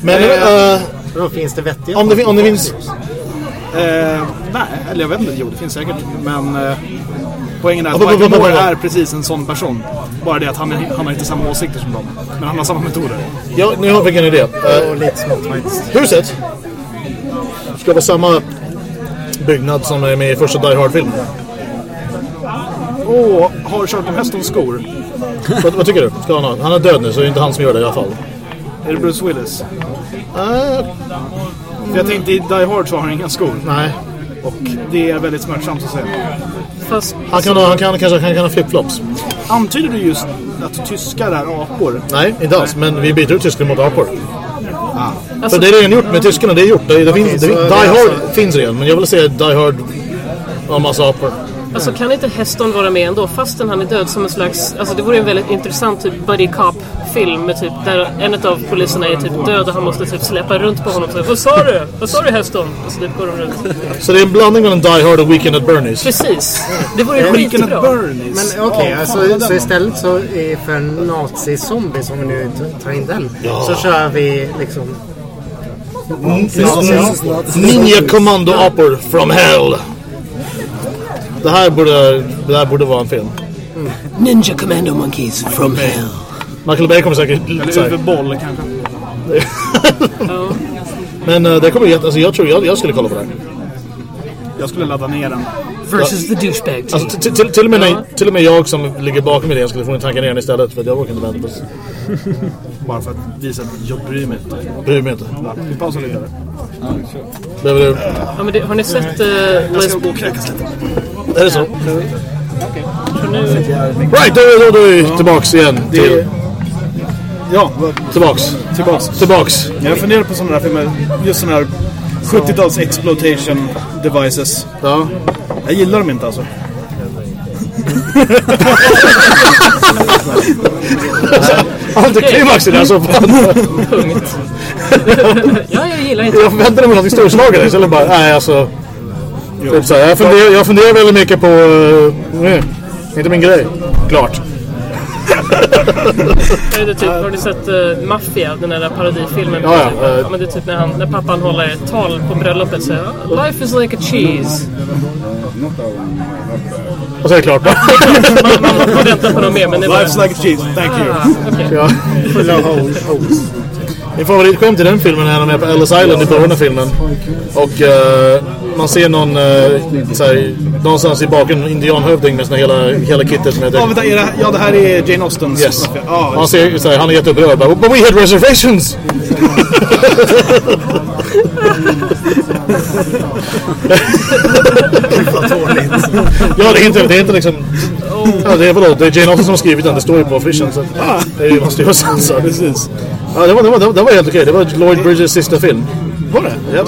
Men Eh, uh, Då finns det vettiga om, det, om det finns... Eh, nej, eller jag vet inte. Jo, det finns säkert. Men eh, poängen är att Michael Moore är precis en sån person. Bara det att han, han har inte samma åsikter som dem. Men han har samma metoder. Ja, nu har jag fick en idé. Och lite smått faktiskt. huset ska vara samma byggnad som är med i första Die Hard-filmen. Åh, har Charlton Heston skor? vad, vad tycker du? Ska han ha? Han är död nu så det är inte han som gör det i alla fall. Är det Bruce Willis? Uh, För jag tänkte i Die Hard så har han inga skor. nej. Och det är väldigt smärtsamt att säga. Fast, Han kan ha, han kan, kanske han kan ha flipflops. Antyder du just att tyskar är apor? Nej, inte alls. Men vi byter ut Tyskland mot apor. alltså, För det är redan gjort med tyskarna. Det är gjort. Det, det finns, det, det Die är Hard alltså- finns redan. Men jag vill säga Die Hard har en massa apor. Alltså kan inte Heston vara med ändå fastän han är död som en slags... Alltså det vore en väldigt intressant typ buddy cop-film med typ där en av poliserna är typ död och han måste typ släppa runt på honom och säga Vad sa du? Vad sa du Heston? Och så typ går de runt. Så det är en blandning mellan Die Hard och Weekend at Bernie's. Precis! Det vore Weekend skitbra. at Bernie's. Men okej, alltså, så istället så är för nazi-zombies, om vi nu tar in den, så kör vi liksom... Ninja Commando apor from hell. Det här borde, det här borde vara en film. Ninja Commando Monkeys from hell. Michael Bay kommer säkert... Eller här- huvudboll kanske. (laughs) Men eh, det kommer jätte... Alltså jag tror jag, jag skulle kolla på det. Jag skulle ladda ner den. Versus the douchebag team. Alltså, till, till, och med, till och med jag som ligger bakom idén skulle få en tanka ner den istället. För att jag orkar inte vänta. Bara för att visa att jag bryr mig inte. Bryr mig inte. Vi pausar lite. Behöver du... Ja, men det, har ni sett uh, Jag ska gå och kräkas lite. Är det så? Nu, Right, då, då, då är vi tillbaks igen. Till, Ja, tillbaks. tillbaks. Tillbaks. Jag funderar på sådana där filmer, just sådana här 70-tals exploitation devices. Ja. Jag gillar dem inte alltså. (laughs) (laughs) Antiklimax i det här så fan. Punkt. ja, jag gillar inte Jag förväntade mig något storslaget istället bara, nej alltså. Typ så här, jag, funderar, jag funderar väldigt mycket på, uh, nej, inte min grej. Klart. Är det typ, har du sett uh, Mafia, den där parodifilmen? Ja, ja, eh. men det är typ när, han, när pappan håller ett tal på bröllopet säger Life is like a cheese. Och så är det klart. man, man, man väntar på något mer men det är bara... Life's like a cheese, thank you. Ja. Min favoritskämt i den filmen är när de är på Ellis Island i början av filmen. Och eh, man ser någon, uh, såhär, någonstans i bakgrunden, en indianhövding med såna hela, hela kittet med Ja, vänta, är det, ja, det här är Jane Austens. Yes. Ja, Han, ser, såhär, han är jätteupprörd. But we had reservations! (laughs) ja, det är inte, det är inte liksom... Ja, det är vadå? Det är Jane Austen som har skrivit den. Det står ju på affischen. Så det är ju måste ju precis. Ja, det var, det var, det var, helt okej. Det var Lloyd Bridges sista film. Var det? Ja,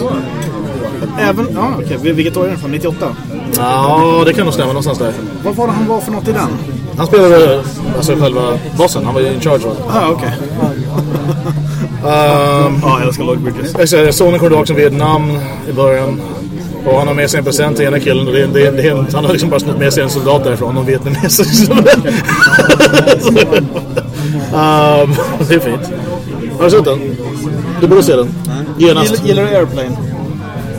Även, ja okej. Vilket år är den från? 98? ja det kan nog stämma någonstans där. Vad var det han var för något i den? Han spelade alltså själva bossen. Han var ju in charge. va? Ja, okej. Um, Ja, jag älskar Lloyd Bridges. jag säger, sonen kommer tillbaka från Vietnam i början. Och han har med sig en present till ena killen. Och det, det, det, han har liksom bara snott med sig en soldat därifrån. Någon vietnames. um, det är fint. Har du sett den? Du borde se den. Genast. Gillar, gillar du Airplane?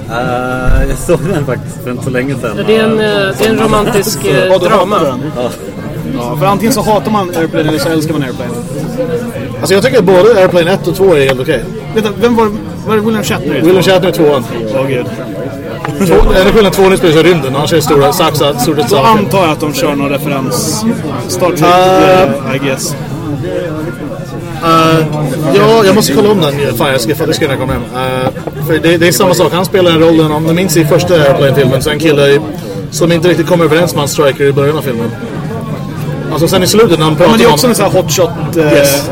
Eh, jag såg den faktiskt för inte så länge sedan. Det är en, eh, det är en romantisk eh, drama. Ja, för antingen så hatar man Airplane eller så älskar man Airplane. Alltså jag tycker att både Airplane 1 och 2 är helt okej. Vänta, vem var, var det William Shatner? i? William Shatner är tvåan. Åh gud. Två- Enda skillnaden tvåan är spelar i rymden. Är det stora saxar, stora saker. antar jag att de kör någon referens. Star Trek, Uh, I guess. Uh, ja, jag måste kolla om den. Fan, jag ska, det ska jag komma hem. Uh, för det, det är samma sak. Han spelar en rollen, om ni minns i första Airplane-filmen, så en kille i- som inte riktigt kommer överens med hans striker i början av filmen. Alltså sen i slutet när han pratar Men det är om... också en sån här hotshot eh, Yes.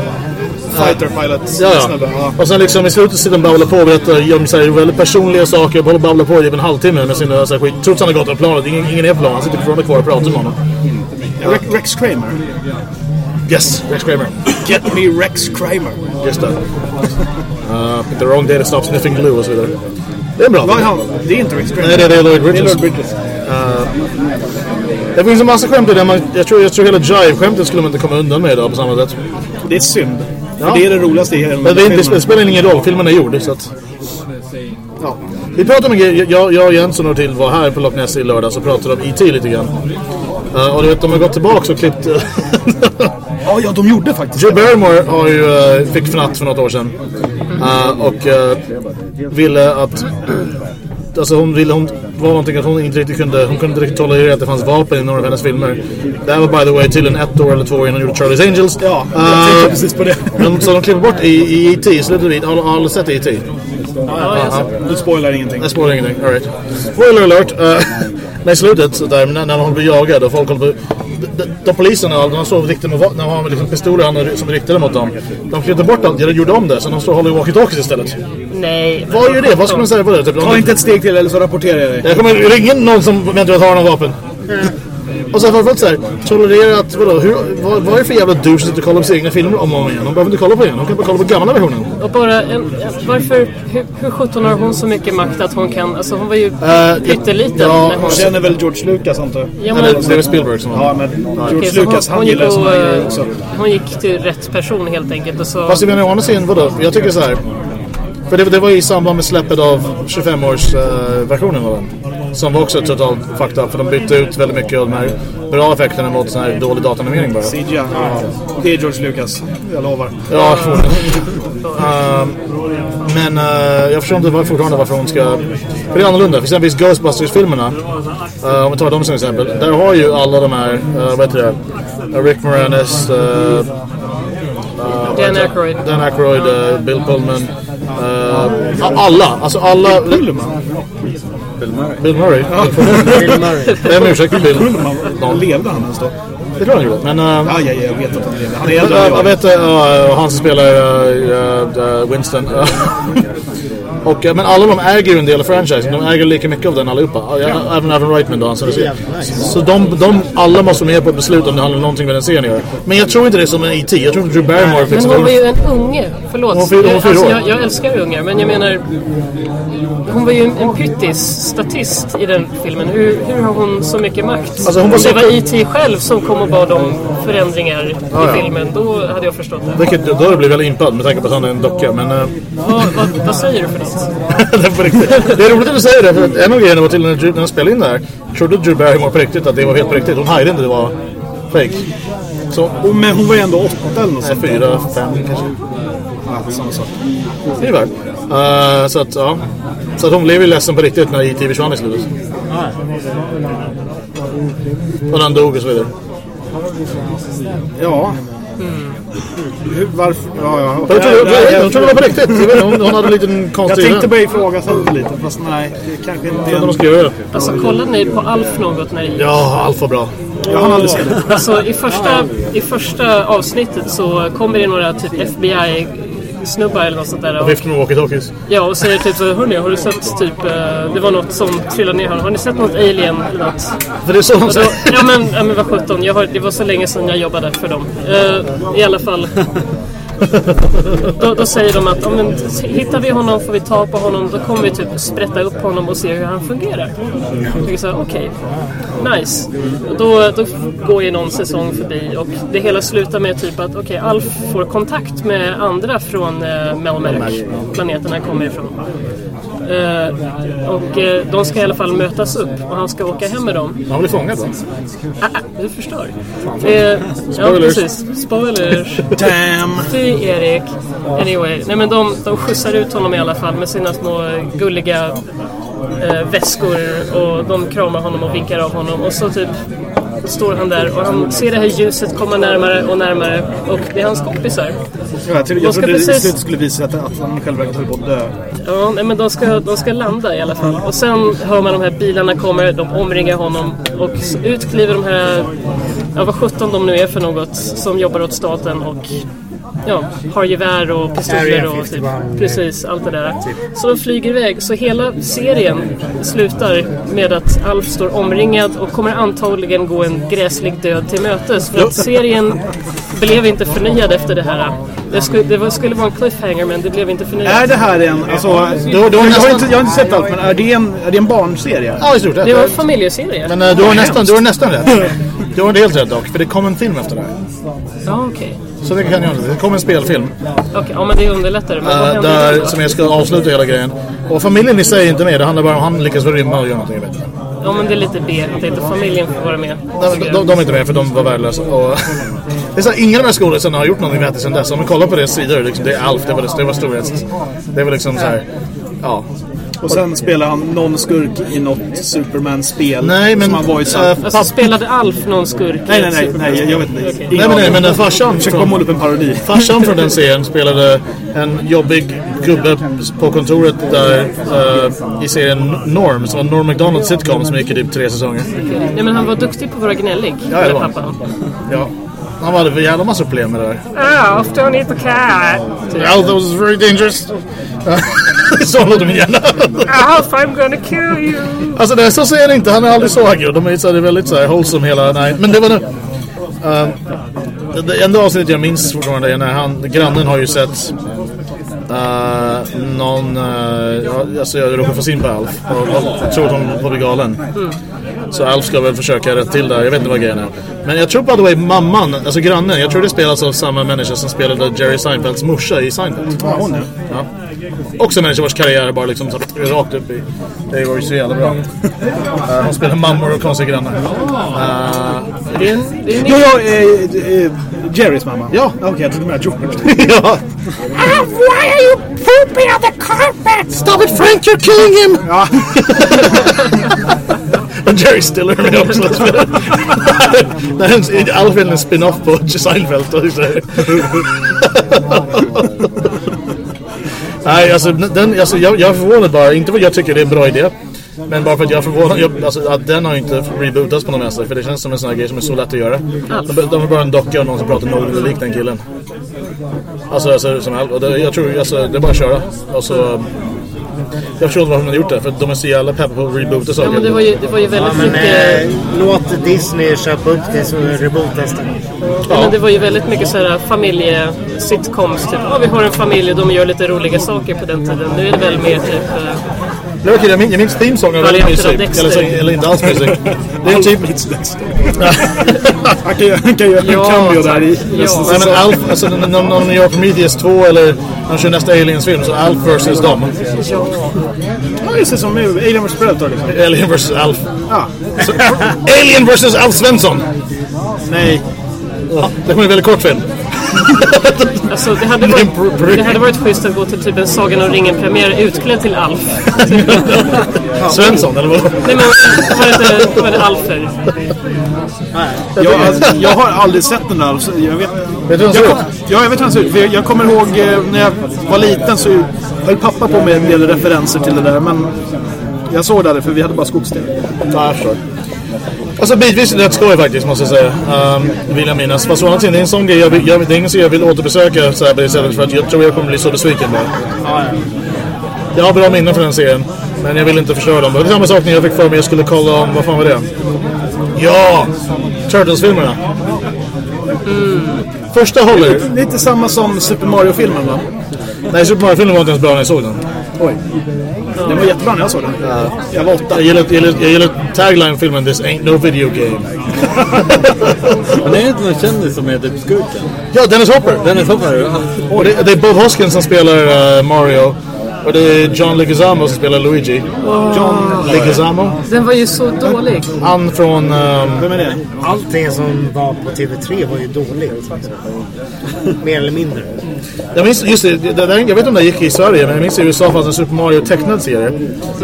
fighter pilot Ja, ja. Ja. Och sen liksom i slutet sitter de och babblar på och berättar om så här, väldigt personliga saker. Bara babblar på i typ en halvtimme med sina så här, skit. Trots att han har gått av planet. Ingen, ingen är på planet. Han sitter fortfarande kvar och pratar med honom. Rex, Rex Kramer. Yes, Rex Kramer. Get me Rex Kramer. Just det. Uh, pick the wrong day to stop sniffing glue och så vidare. Det är bra. Han? Det är inte Rex Kramer. Nej, det, är Lloyd Det är Bridges. Lloyd Bridges. Det finns en massa skämt i det. Man, jag, tror, jag tror hela Jive-skämtet skulle man inte komma undan med idag på samma sätt. Det är synd. Ja. För det är det roligaste i hela Men det, är inte- det spelar ingen roll. Filmen är gjord. Så att, ja. Vi pratade om en. Jag, jag och Jens och till var här på Loch Ness i lördag så pratade de om E.T. lite grann. Uh, och du vet, de har gått tillbaka och klippt... (laughs) Ja, ja, de gjorde faktiskt Joe Barrymore har ju, uh, fick fnatt för något år sedan. Uh, och uh, ville att... (clears throat) Alltså hon ville, hon var någonting att hon inte riktigt kunde, hon kunde inte riktigt tolerera att det fanns vapen i några av hennes filmer. Det här var by the way till en ett år eller två år innan hon gjorde Charlie's Angels. Ja, jag Uh, tänkte precis på det. men, så de klipper bort i, i E.T. Slutet vid, har har alla sett E E.T.? Ja, jag ser. Du spoilar ingenting. Jag spårar ingenting. All right. Spoiler alert. Uh, i slutet, så där, när, när hon blir jagad och folk håller på... De, de, poliserna, de står riktigt med, när har liksom pistoler han, som riktade mot dem. De klippte bort allt, de gjorde om det, så de står håller walkie-talkies istället. Nej. Vad är ju det? Vad ska man säga på det? Typ, Ta inte ett steg till eller så rapporterar jag dig. jag kommer ringa någon som eventuellt har någon vapen. Och sen framförallt såhär, tolerera att, vadå, hur, vad, vad är det för jävla douche som sitter och kollar på sina egna filmer om och om igen? De behöver inte kolla på igen, de kan bara kolla på gamla versionen. Och bara en, varför, hur, hur sjutton har hon så mycket makt att hon kan, alltså hon var ju jag- pytteliten ja, när hon... Känner väl George Lucas antar jag? Ja, men, det, är väl Spielberg som har. Ja, men George så Lucas hon, han gillar här grejer och, också. hon gick till rätt person helt enkelt och så... Fast jag menar å andra sidan, vadå? Jag tycker så här. För det, det var i samband med släppet av 25-årsversionen av den. Som var också totalt fucked up. För de bytte ut väldigt mycket av de här bra effekterna mot sån här dålig datanimering bara. CGI. Ja, det är George Lucas. Jag lovar. Ja, um, Men uh, jag förstår inte var, fortfarande varför hon ska... För det är annorlunda. För exempelvis Ghostbusters-filmerna. Uh, om vi tar dem som exempel. Där har ju alla de här, uh, vad heter det? Uh, Rick Moranis, uh, Dan Aykroyd. Dan Aykroyd, uh, Bill Pullman. Uh, alla, alltså alla... Pullman? Bill Murray. Bill Murray. Bill Murray. Jag ber om ursäkt Bill. Pullman? Levde han ens då? Det tror jag han gjorde. Men... Uh, Ja, ja, ja, jag vet att han levde. Han är äldre jag, än jag vet uh, han som spelar uh, Winston. (laughs) Uh, Och, men alla de äger ju en del av franchisen. De äger lika mycket av den allihopa. Ja. Även Evan Reitman då, som regisserar. Så de, de, alla måste vara med på ett beslut om det handlar om någonting med den serien göra. Men jag tror inte det är som en E.T. Jag tror inte Drew Barrymore Men fixar hon var det. ju en unge. Förlåt. Hon var fyra- hon var fyra alltså, jag, jag älskar ungar, men jag menar... Hon var ju en, en pyttis statist i den filmen. Hur, hur har hon så mycket makt? Alltså, hon var så- det var E.T. själv som kom och bad om förändringar i ja. filmen, då hade jag förstått det. Vilket, då blir jag väl impad med tanke på att han är en docka. Men eh, Ja, vad, vad säger du för något? (laughs) det, är roligt att du säger det. För att en av grejerna var till när, de spelade in det här. Trodde Drew Barrymore på riktigt att det var helt på riktigt. Hon hajade inte det var fake. Så Och, men hon var ju ändå åtta eller något sånt. fyra, fem kanske. Ja, samma sak. Uh, så att, ja. Så att hon blev ju ledsen på riktigt när IT försvann i slutet. Och när han dog och så vidare. Ja. Hur, varför? Ja, ja. Jag jag, jag, jag trodde det var på riktigt. Jag vet Hon, hon hade en liten Jag konstig... tänkte bara ifrågasätta lite, fast nej. Det kanske inte Jag är en... göra. Alltså, kollade ni på Alf något när ni Ja, allt var bra. Jag hann aldrig se det. Alltså i första, i första avsnittet så kommer det några typ FBI-snubbar eller något sånt där. Och viftar med walkie-talkies. ja, och säger typ så hörni, har du sett typ, eh, det var något som trillade ner här. Har ni sett något alien eller något? För det är så de säger. ja men, ja, men vad sjutton, det var så länge sedan jag jobbade för dem. Eh, I alla fall. Då, då säger de att om men, hittar vi honom får vi ta på honom. Då kommer vi typ sprätta upp honom och se hur han fungerar. Okej, okay, okej, nice. Och Då, då går ju någon säsong förbi och det hela slutar med typ att okej, Alf får kontakt med andra från eh, Melmac, planeten han kommer ifrån. Eh, och eh, de ska i alla fall mötas upp och han ska åka hem med dem. Han blir fångad va? Ah, ah, du förstår. Eh, ja, Spoilers. precis. Spoilers. Damn! Fy Erik. Anyway, nej men de, de skjutsar ut honom i alla fall med sina små gulliga eh, väskor och de kramar honom och vinkar av honom och så typ står han där och han ser det här ljuset komma närmare och närmare och det är hans kompisar. Ja, jag trodde, De jag trodde det precis- slutet skulle visa att, att han själv verkar höll på att dö. Ja, nej, men de ska, de ska landa i alla fall. Och sen hör man de här bilarna kommer, de omringar honom och ut kliver de här, ja vad sjutton de nu är för något, som jobbar åt staten och ja, har gevär och pistoler och typ, 51, precis allt det där. Så de flyger iväg. Så hela serien slutar med att Alf står omringad och kommer antagligen gå en gräslig död till mötes. För att serien blev inte förnyad efter det här. Det skulle, det var, skulle vara en cliffhanger men det blev inte förnyat. Är det här en... Alltså, Du- du har jag, har inte, jag har inte sett allt, men är det en, är det en barnserie? Ja, i stort sett. Det var en familjeserie. Men eh, du har nästan, du har nästan rätt. Du har helt rätt dock, för det kom en film efter det här. Ja, okej. Så det kan jag inte. Det kom en spelfilm. Okej, ja men det underlättar. Men hände där, som jag ska avsluta hela grejen. Och familjen i sig är inte med. Det handlar bara om han lyckas rymma och göra någonting. Vet. Ja men det är lite B, att inte familjen får vara med. De, de, de är inte med för de var värdelösa. Och (laughs) det är så här, ingen av de här skådespelarna har gjort någonting vettigt sedan dess. Om vi kollar på deras sidor, liksom, det är Alf, det var, det var storhets. Det var liksom så här. Ja. Och sen spelar han någon skurk i något Superman-spel. Nej, men... Som han voicear. eh, Alltså papp- spelade Alf någon skurk? i nej, nej, nej, nej, jag, vet inte. Ingen Nej men, nej, men den farsan Försök bara måla upp en parodi. farsan från den serien spelade en jobbig gubbe på kontoret där eh, i serien Norm, som var Norm MacDonalds sitcom som gick i typ tre säsonger. Nej men han var duktig på att vara gnällig. Ja, det eller var pappan. Ja. Han hade en jävla massa problem med det där. Alf, don't eat the cat! Well, that was very dangerous. (laughs) så låter min hjärna. Alf, I'm gonna kill you! Alltså det, så säger det inte, han är aldrig så aggressiv. De är, så, det är väldigt så här wholesome hela, nej. Men det var nu... Uh, det, enda avsnittet jag minns fortfarande är när han, grannen har ju sett uh, någon, uh, alltså jag råkar få syn på Alf och, och tror att hon bli galen. Så Alf ska väl försöka rätta till det, jag vet inte vad grejen är. Men jag tror by the way mamman, alltså grannen, jag tror det spelas av samma människa som spelade Jerry Seinfelds morsa i Seinfeld. Ja, hon är. Ja. Också en människa vars karriär bara liksom så, rakt upp i... Det var ju så jävla bra. Uh, (laughs) hon spelar mammor och konstiga grannar. Uh, Det är en, det är en Jo, ja, eh, eh, Jerrys mamma. Ja. Okej, jag trodde med George. (laughs) ja. Why are you pooping on the carpet? Stop it Frank, you're killing him! Ja. (laughs) och Jerry Stiller är med också. Det är en- Alf är en spin-off på Seinfeld. Nej, alltså, den, alltså jag, jag är förvånad bara. Inte för att jag tycker det är en bra idé. Men bara för att jag är förvånad jag, alltså, att den har inte rebootats på något vänster. För det känns som en sån här grej som är så lätt att göra. De, de är bara en docka och någon som pratar någorlunda likt den killen. Alltså, alltså som, och det, jag tror alltså, det är bara att köra. Och så, Jag förstår inte varför man har gjort det, för de är så jävla peppade på att reboota Ja, saker. men det var ju, det var ju Ja, väldigt men mycket... eh, låt Disney köpa upp det så rebootas det. Ja, men det var ju väldigt mycket så här familje-sitcoms. Typ, ja, vi har en familj och de gör lite roliga saker på den tiden. Nu är det väl mer typ... eh, Det var kul, jag minns, jag minns themesången väldigt av mysig. Eller, så- eller inte alls mysig. Det är typ... Han kan ju- han kan göra en Ja, cameo där i Ja. Nej men. Alf, alltså när när- när de gör Prometheus 2 eller de kör nästa Aliens-film så Alf vs. dem. Ja, just det, som Alien vs Predator liksom. Alien vs. Alf. Ja. Alien vs. Alf Svensson! Nej. Ja, det kommer en väldigt kort film. (laughs) Alltså, det, hade varit, det hade varit schysst att gå till typ en Sagan om ringen-premiär utklädd till Alf. (laughs) Svensson, eller vad? Nej men var det inte var det Alfer? Jag, alltså, jag har aldrig sett den där. Jag vet, Vet du hur han ser jag ut? ja, jag vet hur han ser ut. Jag, jag kommer ihåg eh, när jag var liten så höll pappa på med en del referenser till det där. Men jag såg det aldrig för vi hade bara jag förstår. Alltså bitvis är det rätt skoj faktiskt måste jag säga. Um, vill jag minnas. Fast å andra sidan, det är en sån grej jag vill, jag, det är ingen serie jag vill återbesöka så här sättet för att jag tror jag kommer bli så besviken bara. Jag har bra minnen från den serien. Men jag vill inte förstöra dem. Det var samma sak när jag fick för mig jag skulle kolla om, vad fan var det? Ja! Turtles-filmerna. Första håller. Lite samma som Super Mario-filmen va? Nej, Super Mario-filmen var inte ens bra när jag såg den. Oj. Var jättebra när jag såg den. Jag var åtta. Jag gillar, jag gillar, jag gillar tagline-filmen This ain't no video game. Men (laughs) det är inte någon kändis som är typ skurken. Ja, Dennis Hopper! Dennis Hopper. Och det, det är Bob Hoskins som spelar eh, Mario. Och det är John Leguizamo som spelar Luigi. John Leguizamo. Den var ju så dålig. Han från... ehm, Vem är det? Allting som var på TV3 var ju dåligt. Mer eller mindre. jag minns just det, det, det, jag vet inte om det gick i Sverige, men jag minns i USA fanns en Super Mario tecknad serie.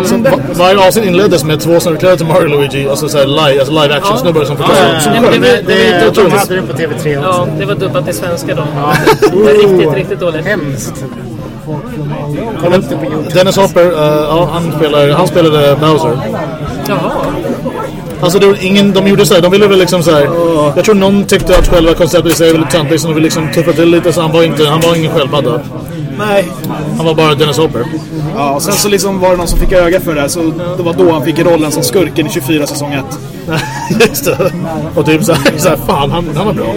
Som, va- varje avsnitt inleddes med två som förklarade till Mario och Luigi, alltså, så här, live, alltså live action snubbar som förklarade. Nej, men det, var- det, Det, var de hade det på TV3 också. Ja, det var dubbat till svenska då. Det var riktigt, riktigt dåligt. Hemskt. Ja, men Dennis Hopper, ja, han, spelar, han spelade Bowser. Jaha. Alltså det ingen, de gjorde så här, de ville väl liksom så här. Jag tror någon tyckte att själva konceptet i sig var lite töntigt så de ville liksom tuffa till lite så han var inte, han var ingen sköldpadda. Nej. Han var bara Dennis Hopper. Ja, och sen så liksom var det någon som fick öga för det här. Så det var då han fick rollen som skurken i 24 säsong 1. (laughs) Just det. Och typ så här, så här fan han, han var bra.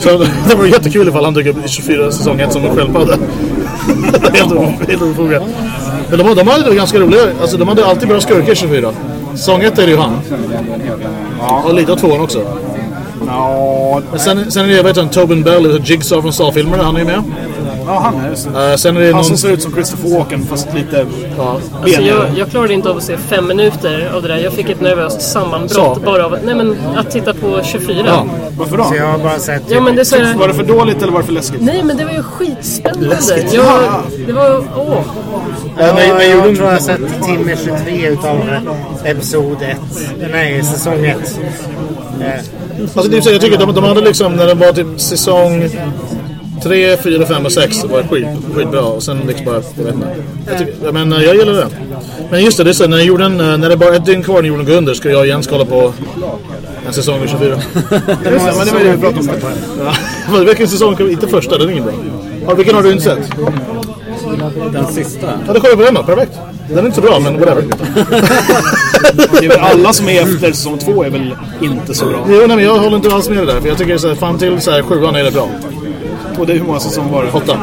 Så det var jättekul ifall han dök upp i 24 säsong 1 som en sköldpadda. (laughs) helt o- helt obefogat. Men de, de hade ganska roliga, alltså de hade alltid bra skurkar i 24. Säsong 1 är det ju han. Och lite av tvåan också. Men sen, sen är det, jag vet inte, Tobin Bell, Jigsaw från Saw-filmerna, han är ju med. Ja han är det. Uh, sen är det Han någon... som ser ut som Christopher Walken fast lite Ja. Alltså jag, jag klarade inte av att se fem minuter av det där. Jag fick ett nervöst sammanbrott Så. bara av nej, men, att titta på 24. Ja. Varför då? Så jag har bara sett... Ja, men det så här, Var det för dåligt eller var det för läskigt? Nej, men det var ju skitspännande. Jag, det var... Åh. Ja, men, men jag tror jag har sett timme 23 utav episod 1. Nej, säsong 1. Alltså, det är så, jag tycker de, de hade liksom, när det var typ säsong 3, 4, 5 och 6 var skit, skitbra. Och sen liksom bara, jag vet inte. Jag, tycker, men, eh, jag gillar det. Men just det, det är så, när, jorden, eh, när det bara är ett dygn kvar när jorden går under ska jag igen kolla på en säsong med 24. Just det, men det var ju pratade om. ja. Vilken säsong? Inte första, den är ingen bra. Vilken har du inte sett? Den sista. Ja, det kollar på den då, perfekt. Den är inte så bra, men whatever. (laughs) Det är väl alla som är efter säsong 2 är väl inte så bra. Jo, nej, men jag håller inte alls med det där, för jag tycker så här, fan till så här, sjuan är det bra. Och det är hur många säsonger var det? Åtta.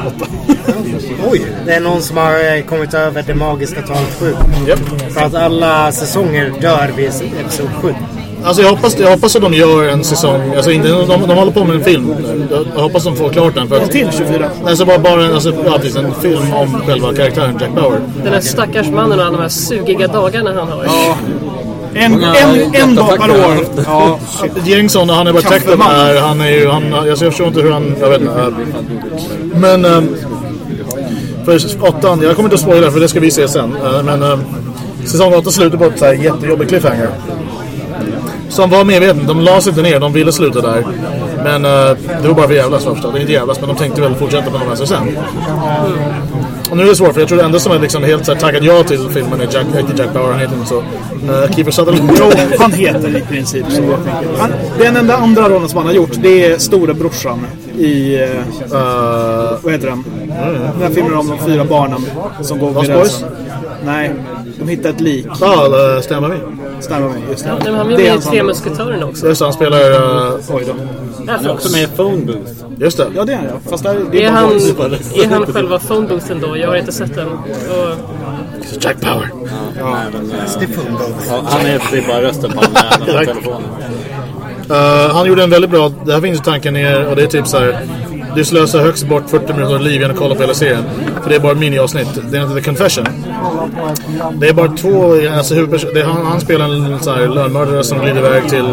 Oj! Det är någon som har eh, kommit över det magiska talet 7. Japp. För att alla säsonger dör vid episod 7. Alltså jag hoppas, jag hoppas att de gör en säsong, alltså inte, de, de håller på med en film. Jag, hoppas de får klart den. För att, Till 24. alltså bara, bara en, alltså, ja, precis, en film om själva karaktären Jack Bauer. Den här stackars mannen och alla de här sugiga dagarna han har. En, en, en dag per år. Ja, sådana, han är bara täckt här, han är ju, han, jag förstår inte hur han, jag vet inte. Men, ähm, för åttan, jag kommer inte att spoila för det ska vi se sen. Äh, men ähm, säsong åtta slutar på ett så här jättejobbig cliffhanger. Som var medveten, de la sig inte ner, de ville sluta där. Men eh, det var bara för jävlas förstod. Det är inte jävlas, men de tänkte väl fortsätta med de här sen. Och nu är det svårt, för jag tror det enda som är liksom helt så här, taggad ja till filmen är Jack, inte Jack Bauer, han heter inte så. Uh, Kiefer Sutherland. Jo, han heter i princip så. Han, den enda andra rollen som han har gjort, det är storebrorsan i... eh, vad heter den? Den här filmen om de fyra barnen som går vid Boys? Nej, de hittar ett lik. Ja, uh, Stand By Me. Stämmer mig, just det. Nej, men han är i hans Tre andra. Musketörerna också. Just det, han spelar... Uh, Oj då. Athos. Också med i Phone Booth. just det. Ja, det är han ja. Fast där, det Är är han, är han själva phoneboothen då? Jag har inte sett den. Och, Jack. Nej, men, eh, ja, han är typ bara rösten på (laughs) telefonen. Uh, han gjorde en väldigt bra... Det här finns ju tanken ner och det är typ så här... Du slösar högst bort 40 minuter av liv genom att kolla på hela serien. För det är bara miniavsnitt. Det heter The Confession. Det är bara två... Alltså, det är han, han spelar en så här lönnmördare som glider iväg till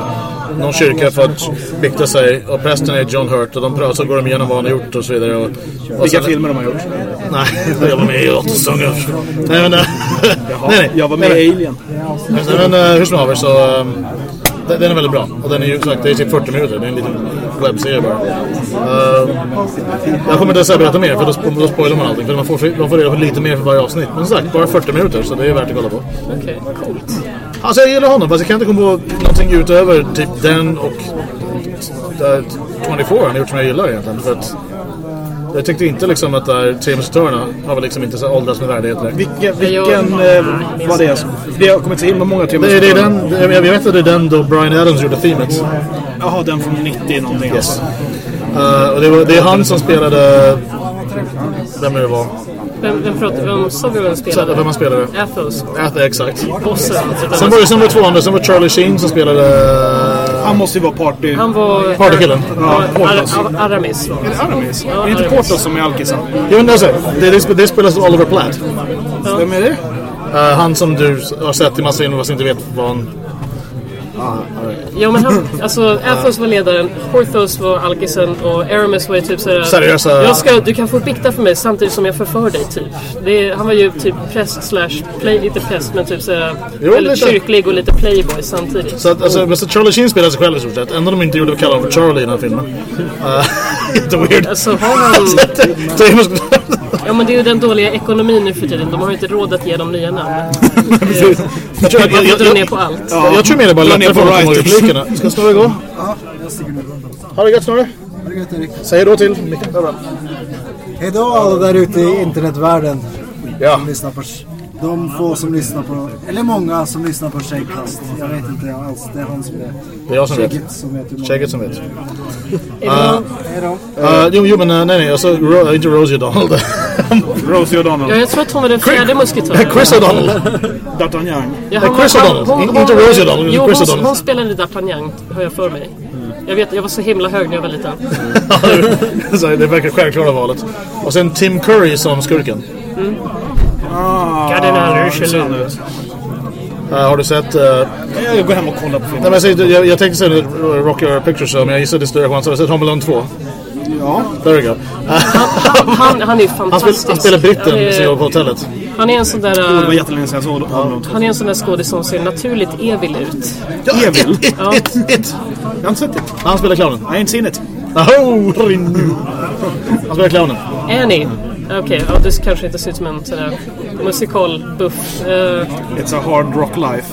någon kyrka för att bikta sig. Och prästen är John Hurt. Och de pratar, så går de igenom vad han har gjort och så vidare. Och, och Vilka sen- filmer de har gjort. Nej, (laughs) jag var med i Återstången. Nej, men... eh, nej, nej. Jag var med i Alien. Nej, men uh, hur som haver så... Um, den den är väldigt bra. Och den är ju sagt, det är typ 40 minuter. Det är en liten webbserie bara. Uh, jag kommer inte att berätta mer för då, då spoilar man allting. För man får, man får reda på lite mer för varje avsnitt. Men som sagt, bara 40 minuter så det är värt att kolla på. Okej, coolt. Alltså jag gillar honom fast jag kan inte komma på någonting utöver typ den och uh, 24 han har gjort som jag gillar egentligen. För att jag tyckte inte liksom att där Tre Musketörerna har väl liksom inte så åldrats med värdighet direkt. Vilken, vilken eh, var det? Det har kommit så himla många till Det det är den, jag vet att det är den då Brian Adams gjorde teamet. Jaha, den från 90 någonting Yes. Uh, och det, var, det är han som spelade... Vem är det var? Vem, vem, pratar, vem sa vi vem spelade? vem han spelade? Athos. Äh, exakt. Bossen. Sen var det sen var det två andra. Sen var Charlie Sheen som spelade... Han måste ju vara party... Han var... Partykillen. Ja, Portos. Ar- Ar- Aramis. va? Aramis. Ja, är det inte. Portos som är alkisen? Jo men alltså, det, det, det spelas av Oliver Platt. Vem är det? Uh, han som du har sett i massa filmer fast inte vet vad han... Ja men han, alltså Athos var ledaren, Porthos var alkisen och Aramis var ju typ såhär... Seriösa- Jag ska, du kan få bikta för mig samtidigt som jag förför dig typ. Det, han var ju typ präst slash, play, inte präst men typ såhär Jo, väldigt lite. kyrklig och lite playboy samtidigt. Så att, alltså, men så Charlie Sheen spelar sig själv i stort sett. Enda de inte gjorde var att kalla honom för Charlie i den här filmen. Uh, (laughs) Jätteweird. Alltså har han... (laughs) Ja men det är ju den dåliga ekonomin nu för tiden. De har ju inte råd att ge dem nya namn. Jag tror att- Man jag- dra jag- ner på allt. Jag, jag tror mer det bara lättare på replikerna. Ska Snorre gå? Ja, jag sticker nu. Ha det gött Snorre. Säg då till Micke. Hej då alla där ute i internetvärlden. Ja. Som lyssnar på, de få som lyssnar på, eller många som lyssnar på Skäggkast. Jag vet inte alls, det är han som är Det är jag som vet. Som vet. Skägget som vet. Hej då. Uh, jo, jo, men uh, nej, nej. Alltså, Ro, inte Rosie O'Donnell. (laughs) Rosie O'Donnell. Ja, jag tror att hon var den fjärde musketören. (laughs) Chris O'Donnell. D'Artagnan. Ja, Chris O'Donnell. In- inte Rosie O'Donnell, Jo, Chris hon, O'Donnell. hon spelade D'Artagnan, har jag för mig. Jag vet, jag var så himla hög när jag var liten. (laughs) Det verkar självklara valet. Och sen Tim Curry som skurken. Kardinal Richelieu. Uh, har du sett... Uh, Jag går hem och kollar på nej, filmen. men jag, jag, jag tänkte säga Rocky Horror Picture Show, men jag gissade större chans. Har du sett Home Alone 2? Ja. There we go. Uh, Han, han är (laughs) han, fantastisk. spel, han spelar britten Han är- som jobbar på hotellet. Han är en sån där... Det var jättelänge sedan jag såg honom. Han är en sån där skådis som ser naturligt evil ut. Evil? Ja. It, it. Jag har inte sett det. Han spelar clownen. I ain't seen it. Oh. Han spelar clownen. Annie. Okej, ja, det kanske inte ser ut som en sån där musikalbuff. Uh, It's a hard rock life.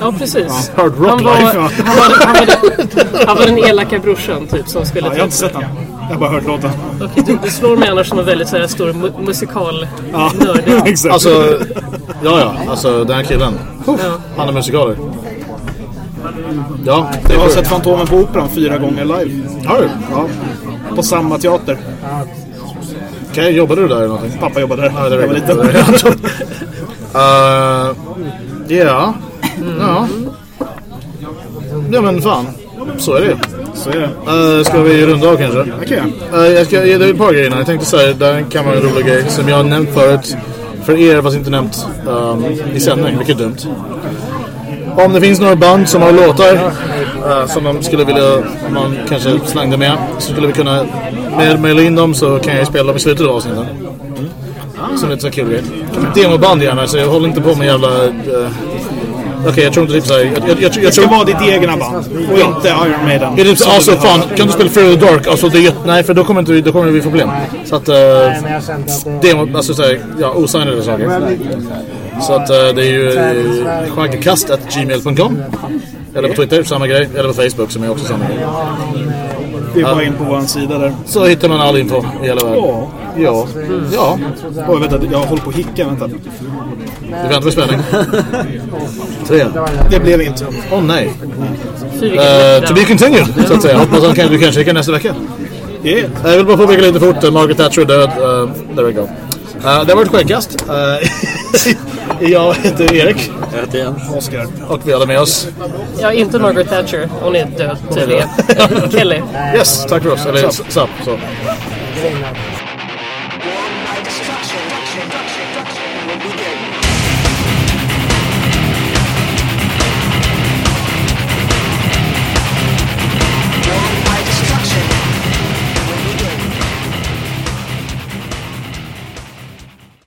ja, precis. Hard rock han, var, life, ja. han, var, han, var den, han var den elaka brorsan typ som skulle... Ja, jag har inte sett den. Jag har bara hört låten. Okej, du, du slår mig annars som en väldigt så här, stor mu- musikal Ja. Ja. exakt. Alltså, ja, ja. Alltså, den här killen. Ja. Han är musikaler. Ja, det jag har sett. Fantomen på Operan fyra gånger live. Har du? Ja. På samma teater. Okej, jobbade du där eller någonting? Pappa jobbade där. Ja, det jag var liten. (laughs) Uh, ja. Ja. Ja men fan. Så är det. Så är det. Uh, ska vi runda av kanske? Okej. Uh, jag ska ge dig ett par grejer. Jag tänkte säga, där kan vara en rolig grej som jag har nämnt förut. För er fast inte nämnt um, i sändning, vilket är dumt. Om det finns några band som har låtar uh, som de skulle vilja, man kanske slängde med, så skulle vi kunna med, maila in dem så kan jag spela dem i slutet av avsnittet. Som lite så kul grej. Demoband gärna, så jag håller inte på med jävla uh, Okej, jag tror inte typ såhär... Jag, jag, jag, jag, Det ska tror... vara ditt egna band. Och inte Iron Maiden. Är typ som alltså fan, kan du spela Fear the Dark? Alltså det är jätte- Nej, för då kommer, inte, då kommer det bli problem. Så att... eh, att det... demo, alltså såhär, ja, osignade saker. Så att eh, det är ju uh, schaggkast.gmail.com Eller på Twitter, samma grej. Eller på Facebook som är också samma grej. Det är bara in på vår sida där. Så hittar man all info i hela världen. Ja. Ja. Ja. Oj, vänta. Jag håller på att hicka. Vänta. Vi väntar med spänning. Tre. Det blev inte. Åh oh, nej. Uh, to be continued, så att säga. (laughs) Hoppas att du kanske kan nästa vecka. Yeah. Jag vill bara påpeka lite fort. uh, Margaret Thatcher är död. Uh, there we go. Uh, det har varit skäggkast. Uh, (laughs) jag heter Erik. Jag heter Jens. Oscar. Och vi har med oss. Ja, inte Margaret Thatcher. Hon är död tydligen. (laughs) Kelly. Yes, tack för oss. Eller Sup.